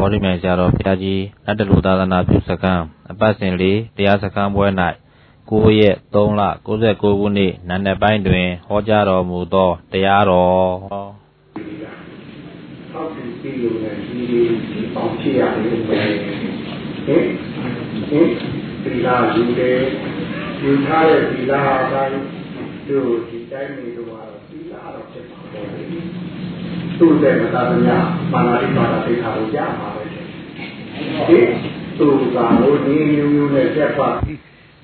ဗောဓိမြိုင်ဆရာတော်ဘုရားကြီးနတ်တလူသာသနာပြုစခန်းအပတ်စဉ်လေးတရားစခန်းပွဲ၌9ရက်3လ69ခုနှစ်နံနက်ပိုင်းတွင်ဟောကြားတော်မူသောတရားတော်ဟောဒီပြည်လို့လည်းဒီဒီပေါင်းဖြစ်ရတယ်ပဲဟင်ဟင်ဒီလာယူတယ်ယူထားတဲ့ဒီလာအတိုင်းတို့ဒီတိုင်းနေတော့ဒီလာတော့ဖြစ်ပါတော့ သူ့တဲ့မသာသမ ्या ပါဏာတိပါဒသိခါကိုရမှာပဲဒီသူကဟိုဒီမျိုးမျိုးနဲ့ကျက်ပါ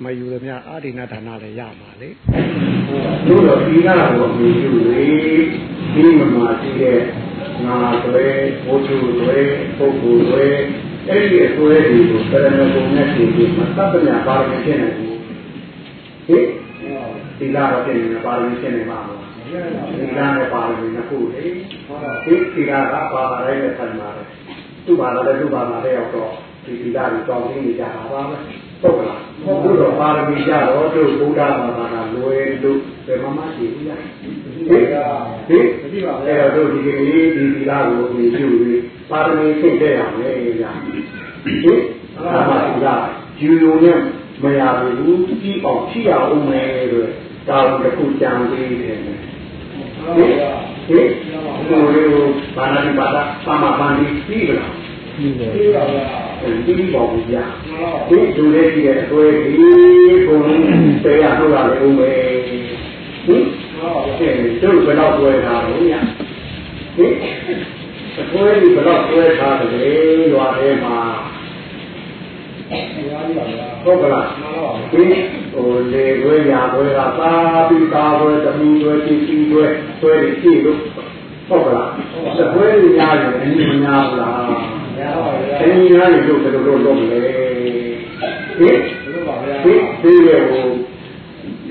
မယူသမျှအာဒိနာဌာနလည်းရမှာလေတို့တော့ဒီနာကိုမြည်ယူလေဒီမှာရှိတဲ့ငါတွေဘုသူတွေပုဂ္ဂိုလ်တွေအဲ့ဒီအစွဲတွေကိုပရမဂုဏ်နဲ့ရှင်ပြီးမသတ္တညာပါရမီဖြစ်နေဘူးဟိဒီလာတော့ဖြစ်နေပါရမီဖြစ်နေမှာ သီလနဲ့ပါရမီနှစ်ခုလေဒီသီလကပါပါတိုင်းနဲ့ဆိုင်ပါတယ်သူ့ဘာသာနဲ့သူ့ဘာသာနဲ့ရောက်တော့ဒီသီလကိုတောင်းနေကြတာပါပဲဟုတ်ကလားဟုတ်တော့ပါရမီကြတော့တို့ဘုရားဘာသာကလွယ်လို့ဘယ်မှမရှိဘူးလားဒီကဒီအဲ့တော့တို့ဒီကနေ့ဒီသီလကိုဒီပြုပြီးပါရမီဖြည့်တဲ့ရမယ်ဗျာဒီအာမသီလယူယုံနဲ့မရဘူးကြီးအောင်ဖြစ်ရအောင်မယ်လို့တောင်းတစ်ခုကြံပေးတယ်ဟင်ဟင် ဒီလိုဘာနာတိပါဒပါမပန်ဒီပြီးလားပြီးပါပြီးပါဗျာပြီးပါဘူးဗျာဒီဒူလေးကြီးရဲ့အသွေးဒီဘုံတေရထုတ်ရလေဦးမယ်ဟင်ဟုတ်ကဲ့တို့ဘယ်တော့ပွဲထားလို့ညဟင်အသွေးဒီဘယ်တော့ပွဲထားတယ်ရွာထဲမှာ ဟုတ်ကလားဒီဟိုလေခွဲရာခွဲကသာပြီးသာခွဲသမီးခွဲတိတိခွဲခွဲကြည့်လို့ဟုတ်ကလားသခွဲညာရင်အင်းမညာဘူးလားညာပါဗျာအင်းညာရင်တို့ဘယ်လိုလုပ်လုပ်လဲဟင်ဒီဒီရဲ့ဟို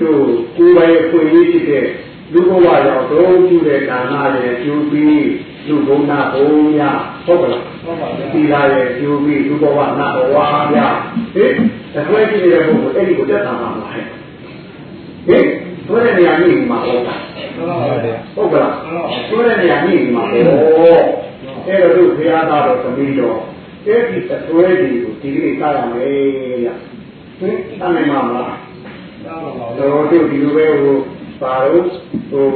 တို့ကိုယ်ပိုင်ဖွင့်ရဖြစ်တဲ့လူဘဝရောက်တော့ပြုတဲ့ကာဏရဲ့ကျူပြီး လူဘုံနာဘုံရဟုတ်ကလားဟုတ်ပါဗျာဒီလာရဲ့ကျူပြီးလူဘဝနာဘဝဗျာဟင်တခွဲကြည့်နေတဲ့ပုဂ္ဂိုလ်အဲ့ဒီကိုတက်တာမှာဟဲ့ဟင်ဆိုတဲ့နေရာကြီးမှာဟုတ်လားဟုတ်ကလားဆိုတဲ့နေရာကြီးမှာဟောအဲ့တော့သူဘုရားသားတော်သမီးတော်အဲ့ဒီတခွဲဒီကိုဒီလေးစားရမယ်ဗျာဟင်တမ်းနိုင်မှာမလားတော်တို့ဒီလိုပဲဟို ပါတော့ဟို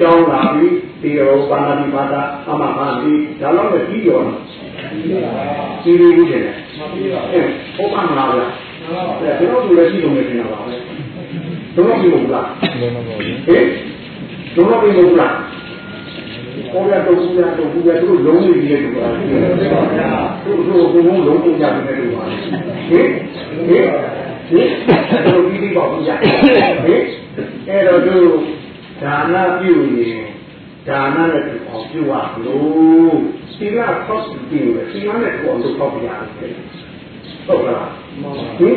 ကြောင်းလာပြီးဒီရောပါဏာတိပါဒအမဟာဒီဒါတော့လည်းကြီးရောလားကြီးလေးကြီးတယ်အဲဟုတ်ပါမလားဗျာအဲဒါတော့သူလည်းရှိလို့နေနေတာပါပဲတော့ပြီးလို့လားဟင်တော့ပြီးလို့လားပေါ်ရတော့ဘူးရတော့ဘူးရတို့လုံးနေပြီလေတူပါတို့တို့ဘုံလုံးလုံးကြတယ်တူပါဟင်ဟင်ဟင်တို့ပြီးပြီးပါဘူးရဟင် အဲ့တော့တို့ဒါနပြုရင်ဒါနနဲ့တူအောင်ပြုရလို့သီလဆောက်ပြီးတယ်သီလနဲ့တူအောင်လုပ်တော့ရတယ်ဟုတ်ကလားဟင်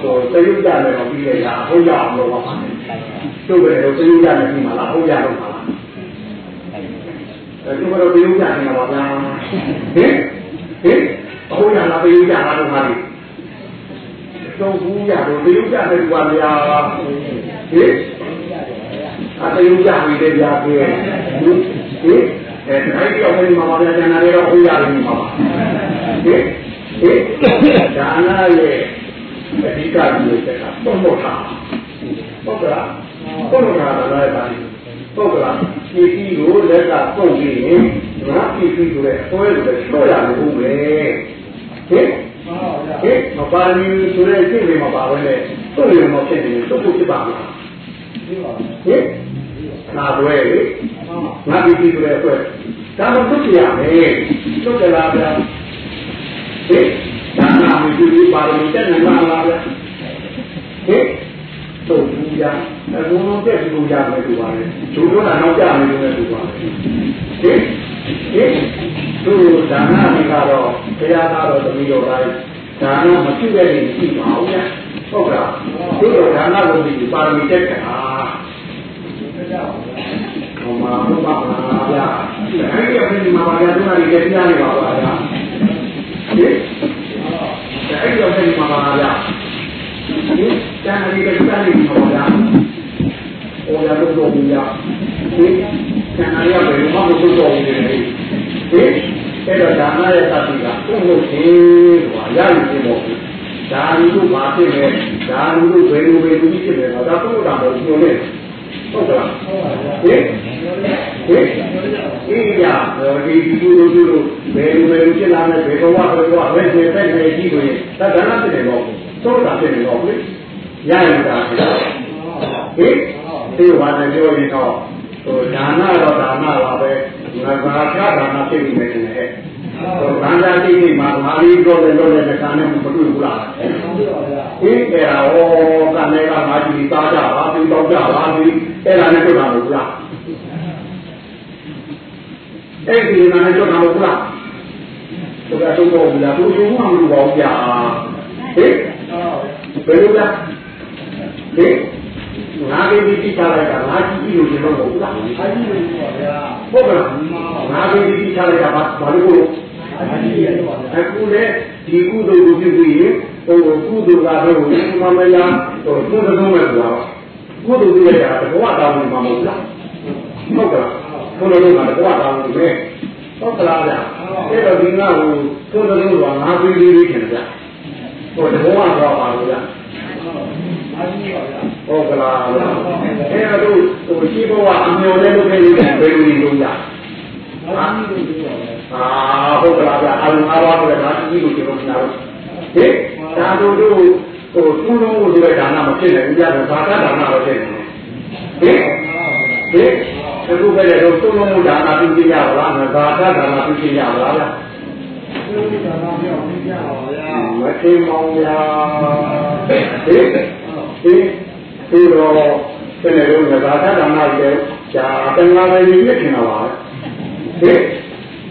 ဟိုသရုပ်ကြလည်းတော့ပြီးရတာဟုတ်ရအောင်လုပ်ပါမယ်တို့ပဲတော့သရုပ်ကြလည်းပြီးမှာလားဟုတ်ရတော့မှာလားအဲဒီကတော့သရုပ်ကြနေတာပါဗျာဟင်ဟင်ဟုတ်ရလားသရုပ်ကြလားတော့မှာလေတော့ဘူးရတော့သရုပ်ကြတဲ့ကွာဗျာဟင် အတရုပ်ကြပြီတဲ့ဗျာပြေဟင်အဲတိုင်းပြောင်းနေမှာပါဗျာကျန်တာတွေတော့ဟုတ်ရတယ်မှာပါဟင်ဟင်ဒါနာရဲ့အဓိကဒီစက်ကပုံမထားဟုတ်ကလားပုံမထားတာလည်းပါဟုတ်ကလားဒီကြီးကိုလက်ကပုံပြီးရင်ငါဒီကြီးဆိုတဲ့အစွဲဆိုတဲ့ချောရလို့ပဲဟင်ဟင်မပါဘူးဆိုတဲ့စိတ်တွေမပါဘဲနဲ့သူ့ရုံမဖြစ်နေသူ့ကိုဖြစ်ပါမလားဟင် နာတွဲလေငါဒီကြီးဆိုတဲ့အစွဲဒါတော့သူ့ပြရမယ်သူ့ကြလားဗျာဟင်ဒါနာမီဒီပါရမီတက်နေမှာလားဗျဟင်တို့ဘူးရအကုန်လုံးတက်ပြီးလို့ရမယ်သူပါလေသူတို့ကနောက်ကြမယ်လို့လည်းသူပါလေဟင်ဟင်သူဒါနာမီကတော့ဘုရားသားတော်သမီးတော်တိုင်းဒါနမပြုတဲ့နေရှိပါဘူးဗျဟုတ်ကလားသူတို့ဒါနာလို့ဒီပါရမီတက်တာဟော မှာဘုရားပါဗျာအဲ့ဒီအပြင်မှာပါဗျာသူကလည်းကြားနေပါပါဗျာဟင်အဲ့ဒီတော့ဆက်မှာပါဗျာဒီတန်ရီကတန်ရီမှာဗျာဟိုရတော့တော့ဗျာဒီတန်ရီကဘယ်မှာမဆိုတော့ဘူးလေဒီအဲ့တော့ဒါနရဲ့သတိကသူ့ဟုတ်လို့ရှင်ဟောရရင်ရှင်ပေါ့ဒါလူတို့ဘာဖြစ်လဲဒါလူတို့ဘယ်လိုပဲလူကြီးဖြစ်လဲဒါသူ့တာတော့ပြောနေဟုတ်ကလား ဟုတ်ပါဘူးဟင်ဟင်အေးရဒီဒီလူတို့တို့ဘယ်လိုပဲလူဖြစ်လာမယ်ဘယ်ဘဝဘယ်ဘဝဘယ်ကျေပဲနေကြည့်လို့ဒါဒါနဖြစ်နေတော့သုံးတာဖြစ်နေတော့လေရရင်ဒါဟင်ဒီဝါနဲ့ပြောရင်တော့ဟိုဒါနတော့ဒါနပါပဲငါဘာသာဒါနဖြစ်နေတယ်နဲ့ဟိုဗန္ဒာတိမှာမာလီတော့လည်းတော့လည်းကံနဲ့မတွေ့ဘူးလား အေးအဲ့ဒါဟောကံနဲ့ကမာကြီးသားကြပါပြီးတော့ကြပါပြီးအဲ့ဒါနဲ့တွေ့တာမဟုတ်လားအဲ့ဒီနာနဲ့တွေ့တာမဟုတ်လားဆိုတော့တော့ဘူးလားသူကမှမလို့ပါဘူးကြာဟေးဘယ်လိုလဲဟေးငါးပြီးတိချလိုက်တာငါးကြည့်လို့ရှင်တော့မဟုတ်လားအားကြီးလို့ပါဗျာဟုတ်ကဲ့ငါးပြီးတိချလိုက်တာဘာလို့လို့အခုလေဒီကုသိုလ်ကိုပြုပြီးရင် ဟိုကုသိုလ်ကတော့ဘုမမယာဟိုသူ့သုံးမဲ့ကွာကုသိုလ်ပြုလိုက်တာဘဝတောင်းနေမှာမဟုတ်လားဟုတ်ကဲ့ဘုရားလုံးကဘဝတောင်းနေပဲဟုတ်ကလားဗျအဲ့တော့ဒီငါ့ကိုသူ့သုံးကငါပြီးပြီးပြီးခင်ဗျဟိုတဘောကတော့ပါလို့ဗျဟုတ်ကလားအဲ့တော့ဟိုရှိဘဝအမျော်နဲ့လုပ်ခဲ့လို့ဘယ်လိုလုပ်ရအာဟုတ်ကလားဗျအာလုံအားပါဆိုတဲ့ဒါကြီးကိုကျွန်တော်ပြောဟေး ဒါတို့တို့ဟိုသူ့လုံးကိုဒီကဒါနမဖြစ်နိုင်ဘူးကြတော့ဘာသာဒါနတော့ဖြစ်နေဟေးဟေးအခုပဲလေတော့သူ့လုံးကိုဒါနပြုကြရပါလားဘာသာဒါနပြုကြရပါလားဗျမသိမောင်ဗျာဟေးဟေးဒီတော့ဘယ်လိုလဲဘာသာဒါနရဲ့ဂျာတန်လာပဲနေဖြစ်နေတာပါဟေး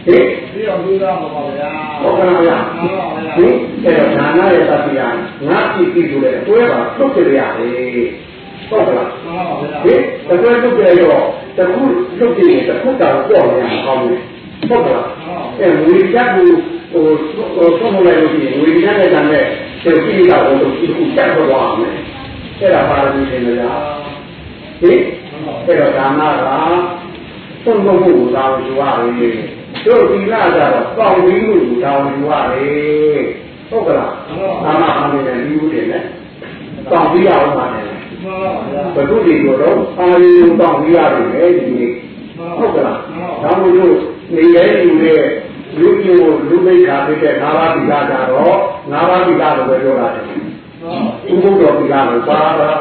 ဟေးဒီအောင်ကြိုးစားပါဗျာဟုတ်ကဲ့ဗျာဟင်အဲ့တော့ဒါနရဲ့တတိယငါကြည့်ကြည့်ဆိုတဲ့အတွေ့ပါထုတ်ကြရတယ်ဟုတ်ကဲ့လားဟင်တကယ်ထုတ်ကြရောတခုထုတ်ကြည့်တခုတောင်ကြောက်နေအောင်ဟုတ်ကဲ့လားအဲဝိညာဉ်ကိုဟိုဟိုဆုံးမလိုက်လို့ရှိရင်ဝိညာဉ်နဲ့တည်းနဲ့သိကြည့်တာကိုဒီခုတက်သွားမယ်အဲ့ဒါပါရမီရှင်လားဟင်အဲ့တော့ဒါနကသုံးဖို့ကိုသာယူရတယ် တို့ဒီလာကြတော့ပေါင်ပြီးလို့တောင်းယူရတယ်ဟုတ်ကလားသာမန်အနေနဲ့ဒီဦးတယ်နဲ့ပေါင်ပြီးရအောင်ပါတယ်ဘုဒ္ဓဒီကိုတော့အာရုံပေါင်ပြီးရတယ်လေဒီနေ့ဟုတ်ကလားဒါမို့လို့နေရဲယူတဲ့လူမျိုးလူမိတ်ခါဖြစ်တဲ့ငါးပါးဒီလာကြတော့ငါးပါးဒီလာလို့ပဲပြောတာတယ်ဥပုဒ္ဒောဒီလာလို့ပါတာ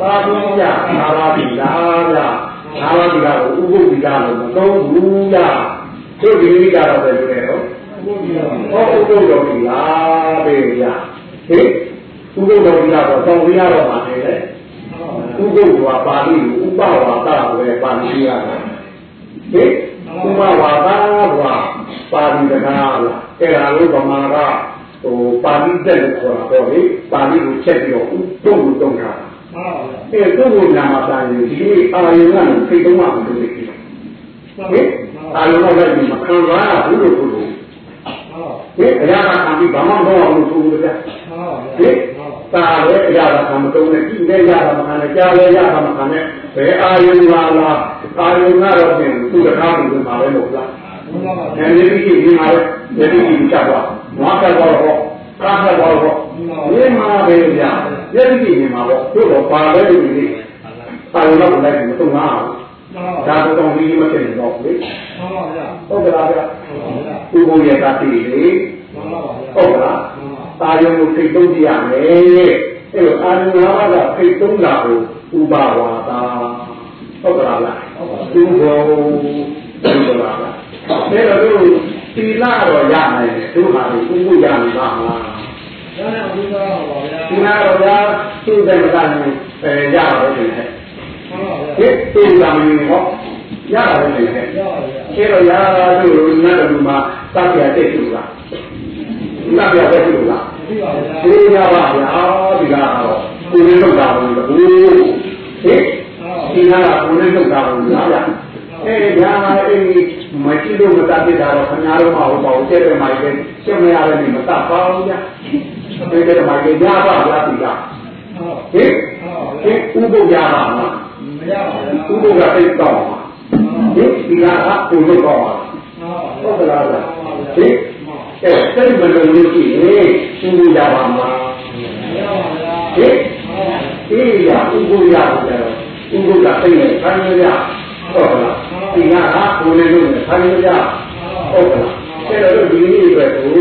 ပါဘူးကြငါးပါးဒီလာကြငါးပါးဒီလာကိုဥပုဒ္ဒေလာလို့မသုံးဘူးကြ တို့ဒီနေ့ကတော့ပဲပြောတယ်နော်ဟောဥပုဒ္ဒောဒီလာပဲရဟေးဥပုဒ္ဒောဒီလာတော့တောင်းရတော့မှာလေဥပုဒ္ဒောပါဠိဥပဝါဒကိုပဲပါဠိရတယ်ဟေးဥပဝါဒကပါဠိတကားလားအဲ့ဒါလို့ဗမာကဟိုပါဠိတက်လို့ခေါ်တာတော့လေပါဠိကိုချက်ပြီးတော့ဥပုဒ္ဒောတုံးတာအဲ့တုံးကိုနာမတာရင်ဒီအာယုံကစိတ်တုံးမှမလုပ်သေးဘူးဟေးအာယုံကလည်းမ ခံစားဘူးလို့ပြောလို့ဟေးအရာကခံပြီးဘာမှမဟုတ်ဘူးဆိုလို့ကြာဟေးတာလည်းအရာကခံမတုံးနဲ့ကြည့်လည်းရတာမခံနဲ့ကြားလည်းရတာမခံနဲ့ဘယ်အာယုံကလားအာယုံကတော့ပြင်သူ့တကားကိုမှာပဲလို့လားအဲဒီဒီဒီမှာလည်းဒီဒီချက်သွားငါကတော့ဟောကားကတော့ဟောဒီမှာပဲကြာဒီဒီဒီမှာပေါ့တို့တော့ပါလဲဒီဒီအာယုံတော့လည်းမတုံးပါဘူး ဒါတော့ဒီမဖြစ်နေတော့လေဟုတ်ကဲ့ဗျာဥပုယတာတိလေဟုတ်ကဲ့တာယုံကိုသိသုံးကြရမယ်အဲ့တော့အာရုံ၅ပါးကသိသုံးတာကိုဥပဝါဒဟုတ်ကဲ့လားသူ့ဘောဟုတ်ကဲ့လားအဲ့တော့သူသီလတော့ရနိုင်တယ်သူဟာဒီဥပုယမှာပါလားရတဲ့ဥစ္စာပါဗျာဒီနာတော့ဗျာသူ့တဲ့မကနေအဲရတော့တယ် ဟဲ့ဒီသူ့ကမင်းဟောရတယ်လေအဲ့တော့ရာတို့နတ်တို့မှာသတ်ပြတဲ့သူလားနတ်ပြတဲ့သူလားဒီရပါဗျာဒီကတော့ကိုယ်နဲ့လောက်တာဘူးဟိုဟေးဒီနာကကိုယ်နဲ့လောက်တာဘူးလားဗျာအဲ့ဒါအဲ့ဒီမရှိလို့မတတ်တဲ့တော့ခင်ဗျားတို့မဟုတ်ပါဘူးတဲ့တယ်မှာလည်းရှင်းမရတဲ့မတတ်ပါဘူးဗျာတဲ့တယ်မှာလည်းရပါဗျာဒီကဟေးဟေးဥပုပ်ရပါမလား မရပါဘူးဥပုပ်ကသိတော့ပါဒီဒီကကကိုလို့တော့ပါဟုတ်ကလားဗျဟင်အဲစိတ်မလုံးလို့ရှိရင်သူ့ရပါမှာမရပါဗျာဟင်အေးရဥပုရပါကြတော့ဥပုကသိနေဆန်းရရဟုတ်ကလားဒီကဟာကိုယ်နဲ့လို့ဆန်းရရဟုတ်ကလားအဲ့တော့ဒီနေ့အတွက်ကို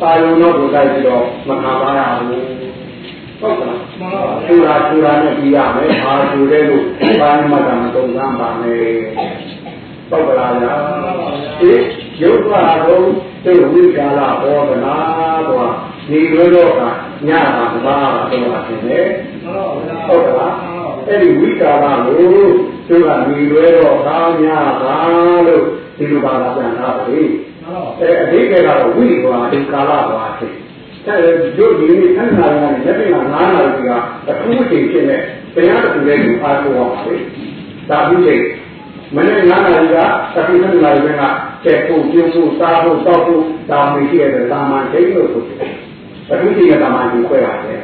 ပါယုံတော့ကိုတိုက်ပြီးတော့မခံပါရဘူး ဟုတ်ကလားမှန်ပါဗျာဆူရာဆူရာနဲ့ပြီးရမယ်။ဘာဆူတဲ့လို့ဘာမှမကမတုံ့ပြန်ပါနဲ့။ပုတ်ကလာရ။ဒီရုပ်ပါတော့သိဝိကာလဟောကနာတော့ဒီလိုတော့ကညတာမပါတော့တယ်မှန်ပါဗျာ။ဟုတ်ကလား။အဲ့ဒီဝိကာလကိုသူကနေလွဲတော့ကောင်းညပါလို့ဒီလိုပါလာပြန်တာလေ။မှန်ပါအဲအတိတ်ကတော့ဝိသွားဒီကာလသွားဖြစ် တဲ့တို့ဒီနေ့ဆန်းနာရတဲ့လက်ပြင်က9နာရီကအထူးချိန်ဖြစ်နေတရားတစ်ခုလေးကိုအားကိုးအောင်ပါလေဒါဘူးချိန်မနေ့9နာရီကသတိဆန်းနာရီကချက်ဖို့ပြုဖို့စားဖို့တောက်ဖို့ဒါမှရှိရတဲ့သာမန်ချိန်လို့ဆိုတယ်အထူးချိန်ကသာမန်ကြီးခွဲရတယ်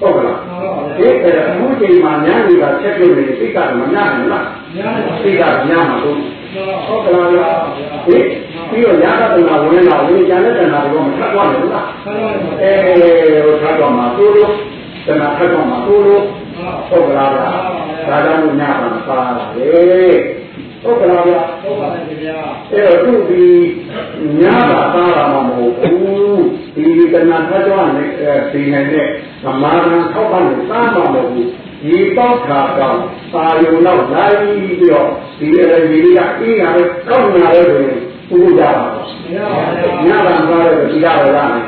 ဟုတ်ကလားမှန်ပါဗျာဒီအဲ့ဒါအထူးချိန်မှာညာတွေကချက်ပြုနေစိတ်ကမညာဘူးလားညနေပါစိတ်ကညာမှာဟုတ်မှန်ပါဟုတ်ကလားဗျာဟင် ပြီးတော့ညာကတနာဝင်လာဝင်ညာနဲ့တနာတော့မထပ်သွားဘူးလားမှန်ပါဗျာအဲဟိုထပ်တော့မှာတိုးလို့တနာထပ်တော့မှာတိုးလို့ဟုတ်ကလားဗျာဒါကြောင့်ညာကမစားတာလေဟုတ်ကလားဗျာဟုတ်ပါတယ်ဗျာအဲ့တော့သူဒီညာကစားတာမှမဟုတ်ဘူးဒီတနာထပ်တော့နေဒီနိုင်တဲ့သမာဓိထောက်ပံ့လို့စားမှာမဟုတ်ဘူးဒီပေါက်ခါတော့ပါယုံတော့လိုက်ပြီးတော့ဒီအရေးကြီးကအေးရတယ်ကောက်နေရတယ်ဆိုရင် ဘုရားပါတော့မရပါဗျာညဘာသွားလဲဒီကားရရမယ်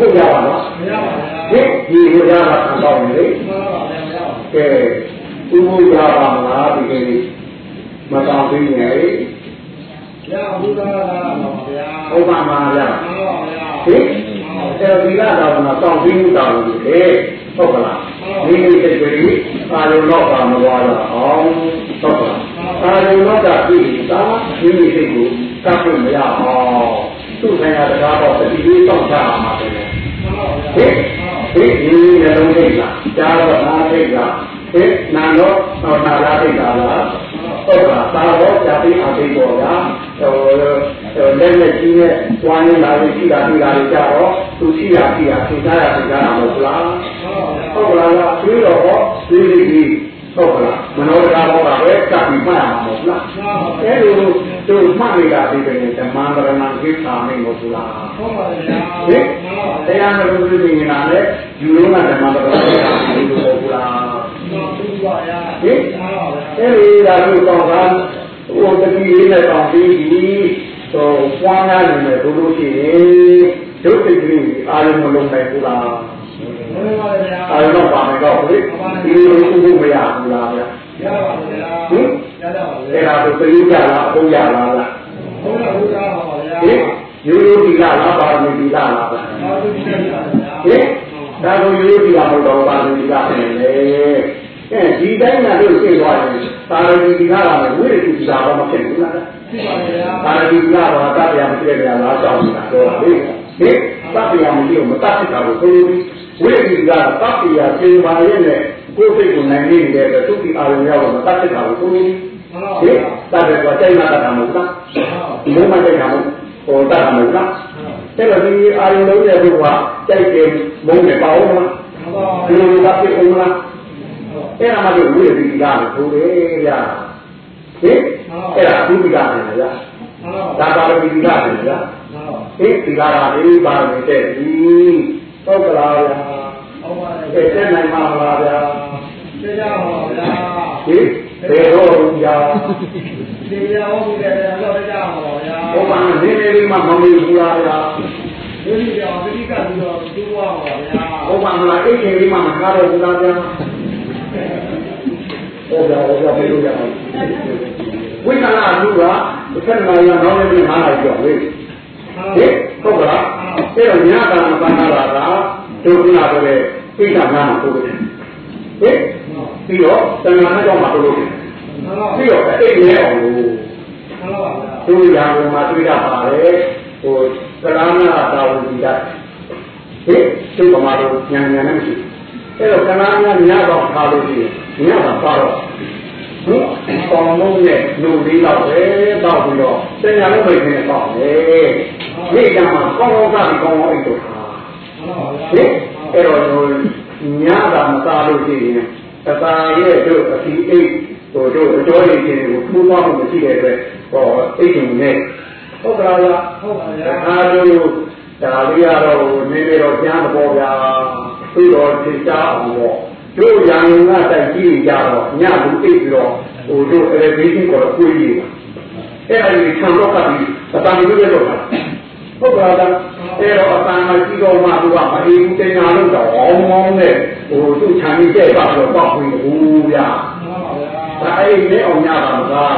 ဘုရားပါတော့မရပါဗျာဒီဒီဘုရားကဆံတော်နေလေမှန်ပါဗျာမရပါကဲသူဘုရားပါမလားဒီကိစ္စမတော်သေးနဲ့ဗျာဘုရားလာပါဗျာဥပမာရမှန်ပါဗျာဟင်အဲ့ဒီလာတော်မှာတောင်းပြီးမှုတော်လို့လေဟုတ်ကလားဒီနေ့စိတ်ကလေးပါလုံးတော့ပါမသွားတော့အောင်ဟုတ်ကလားပါလုံးတော့ကပြည်သာဒီနေ့စိတ်ကို တတ်ဖို့မရအောင်သူ့ဆိုင်ရာတရားတော့တတိလေးတောင်းချရမှာပဲမှန်ပါဗျာဟင်ဟင်ဒီနေ့လုံးသိလားကြားတော့နားသိလားဟင်နာတော့တော့နာလားသိတာလားဟုတ်ပါသာတော့ကြာပြီးအသိပေါ်တာဟိုလက်လက်ကြီးနဲ့ဝိုင်းလာပြီးရှိတာရှိတာကြတော့သူရှိတာရှိတာသိတာရသိတာမဟုတ်လားဟုတ်ကလားပြီးတော့ဟောဒီဒီဒီဟုတ်ကလားမနောတရားဘော ကပဲကပ်ပြီးမှတ်ရမှာမဟုတ်လားအဲလိုသူမှတ်နေတာဒီပဲဓမ္မန္တရဏကိစ္စမင်းမဟုတ်လားဟုတ်ပါတယ်ဗျာဟင်တရားမလို့ပြင်းနေတာလေယူလုံးကဓမ္မတော်တော်ကိုလို့ပြောလားမှန်ပါဗျာဟင်မှန်ပါဗျာအဲဒီဒါလို့တော့ကဟိုတတိလေးနဲ့တောင်းပြီးဒီဟိုပွားများနေတယ်ဘုလို့ရှိရင်ဒုက္ခတိအာရုံမလုံးနိုင်ဘူးလားမှန်ပါဗျာအာရုံတော့ပါမယ်တော့လေဒီလိုဥပုမရဘူးလားဗျာ ရပါဗျာဟင်ရပါအဲဗျာဒါဆိုသိကြလားအဟုတ်ရလားလားဘုရားဘုရားပါဗျာဟင်ရိုးရိုးဒီလားလားပါမီဒီလားလားသာဓုတိယပါဗျာဟင်ဒါကိုရိုးဒီကမဟုတ်တော့ပါဘူးဒီကဖြစ်နေတယ်အဲဒီတိုင်းကလို့သိသွားရင်သာရတိဒီကလာမယ်ဝိရတိဒီကတော့မဖြစ်ဘူးလားဖြစ်ပါဗျာသာရတိဒီကတော့တတ်ပြမရှိတဲ့နေရာလားကြောက်နေတာတော့လေဟင်တတ်ပြမရှိလို့မတတ်ဖြစ်တာကိုဆိုလို့ဝိရတိဒီကတော့တတ်ပြကျေပါရဲ့နဲ့ ကိုယ်စိတ်ကိုနိုင်နေတဲ့အတွက်သူ့ဒီအာရုံရောက်တော့မတတ်ဖြစ်တာကိုဆိုလို့မှန်ပါဟင်ဗျာတတ်တယ်ကစိတ်မှတတ်တာမဟုတ်လားဒီလိုမှစိတ်ကမဟုတ်ဟိုတတ်တာမဟုတ်လားအဲ့တော့ဒီအာရုံလုံးရဲ့ဘုရားကြိုက်တယ်မုန်းတယ်ပါအောင်လားမှန်ပါဒီဗျာလိုကပြည့်အောင်လားအဲ့ဒါမှလို့ဝိရဒိကလို့ဆိုတယ်ဗျာဟင်အဲ့ဒါဒုတိယတယ်ဗျာမှန်ပါဒါပါရမီဒီကတယ်ဗျာမှန်ပါဟင်ဒီကာရလေးပါရမီတဲ့ဒီဟုတ်ကလားဗျာ ဟုတ်ပါတ အဲ့ ယ် တဲ့နိုင်မှာမလားဗျာ ကျေးဇူးပါဗျာ ဟင်ဘယ်တော့ ဗျာဒီရောဟုတ်တယ်တော့ကြပါပါဗျာဘုရားနေနေလေးမှမမေ့ဘူးလားဗျာဒီလိုကြောင့်ဒီကပြီးတော့ဒီဘဝပါဗျာဘုရားမလားအိတ်ခင်လေးမှမကားတော့ဘူးလားဗျာဟောဗျာဟောဗျာပြေလို့ရအောင်ဝိက္ခဏအမှုကတစ်ခါမှရအောင်လည်းမနာလိုက်ကြောဝိဟင်ဟုတ်ကလားအဲ့တော့ညတာမပန်းလာတာဒုက္ခနာဆိုတဲ့ပိဋကနာမှာဟုတ်တယ်ဟင်ပြီးတော့တဏှာနဲ့ကြောင့်မှာဟုတ်လို့မှန် ပါပြီးတော့အဲ့ဒီလဲအောင်လို့မှန်ပါဗျာသူရာဘုံမှာတွေ့ရပါတယ်ဟိုသရဏတာဝတိကဟင်သူ့ပမာတော့ဉာဏ်ဉာဏ်နဲ့ရှိအဲ့တော့ကနာညာညတော့ထားလို့ရှိရင်ညတာပါတော့ဟင်ပေါင်လုံးနဲ့လူလေးတော့ပဲတောက်ပြီးတော့တညာလုံးမိတ်နဲ့တောက်တယ်ဒီကမှာကောင်းကောင်းကကောင်းကောင်းအိတ်တော့ဟာဟင်အဲ့တော့ညတာမစားလို့ရှိရင်တသာရဲ့တို့အစီအိတ် ဟိုတို့အကျော်ရည်ချင်းကိုထူးပေါင်းမရှိတဲ့အတွက်ဟောအိတ်ရှင်နဲ့ဟုတ်ကလားဟုတ်ပါရဲ့အားလုံးဒါလေးကတော့နေနေတော့ကျမ်းပေါ်ဗျာသိတော့သိကြအောင်ပေါ့တို့ရံကတိုက်ကြည့်ကြတော့ညလူအိတ်ပြီးတော့ဟိုတို့ elevation ကိုကိုကြီးအဲ့ဒါကြီးခြံတော့ကပြီးအတန်ကြီးပဲတော့ဟုတ်ပါလားအဲ့တော့အတန်ကြီးတော့မှသူကမအေးဘူးတင်ညာလို့တော့အောင်းမောင်းနဲ့ဟိုသူ့ခြံကြီးတဲ့ပါတော့ပေါ့ပြီးဘူးဗျာ ဒါအဲ့ဒီအောင်ညတာမသား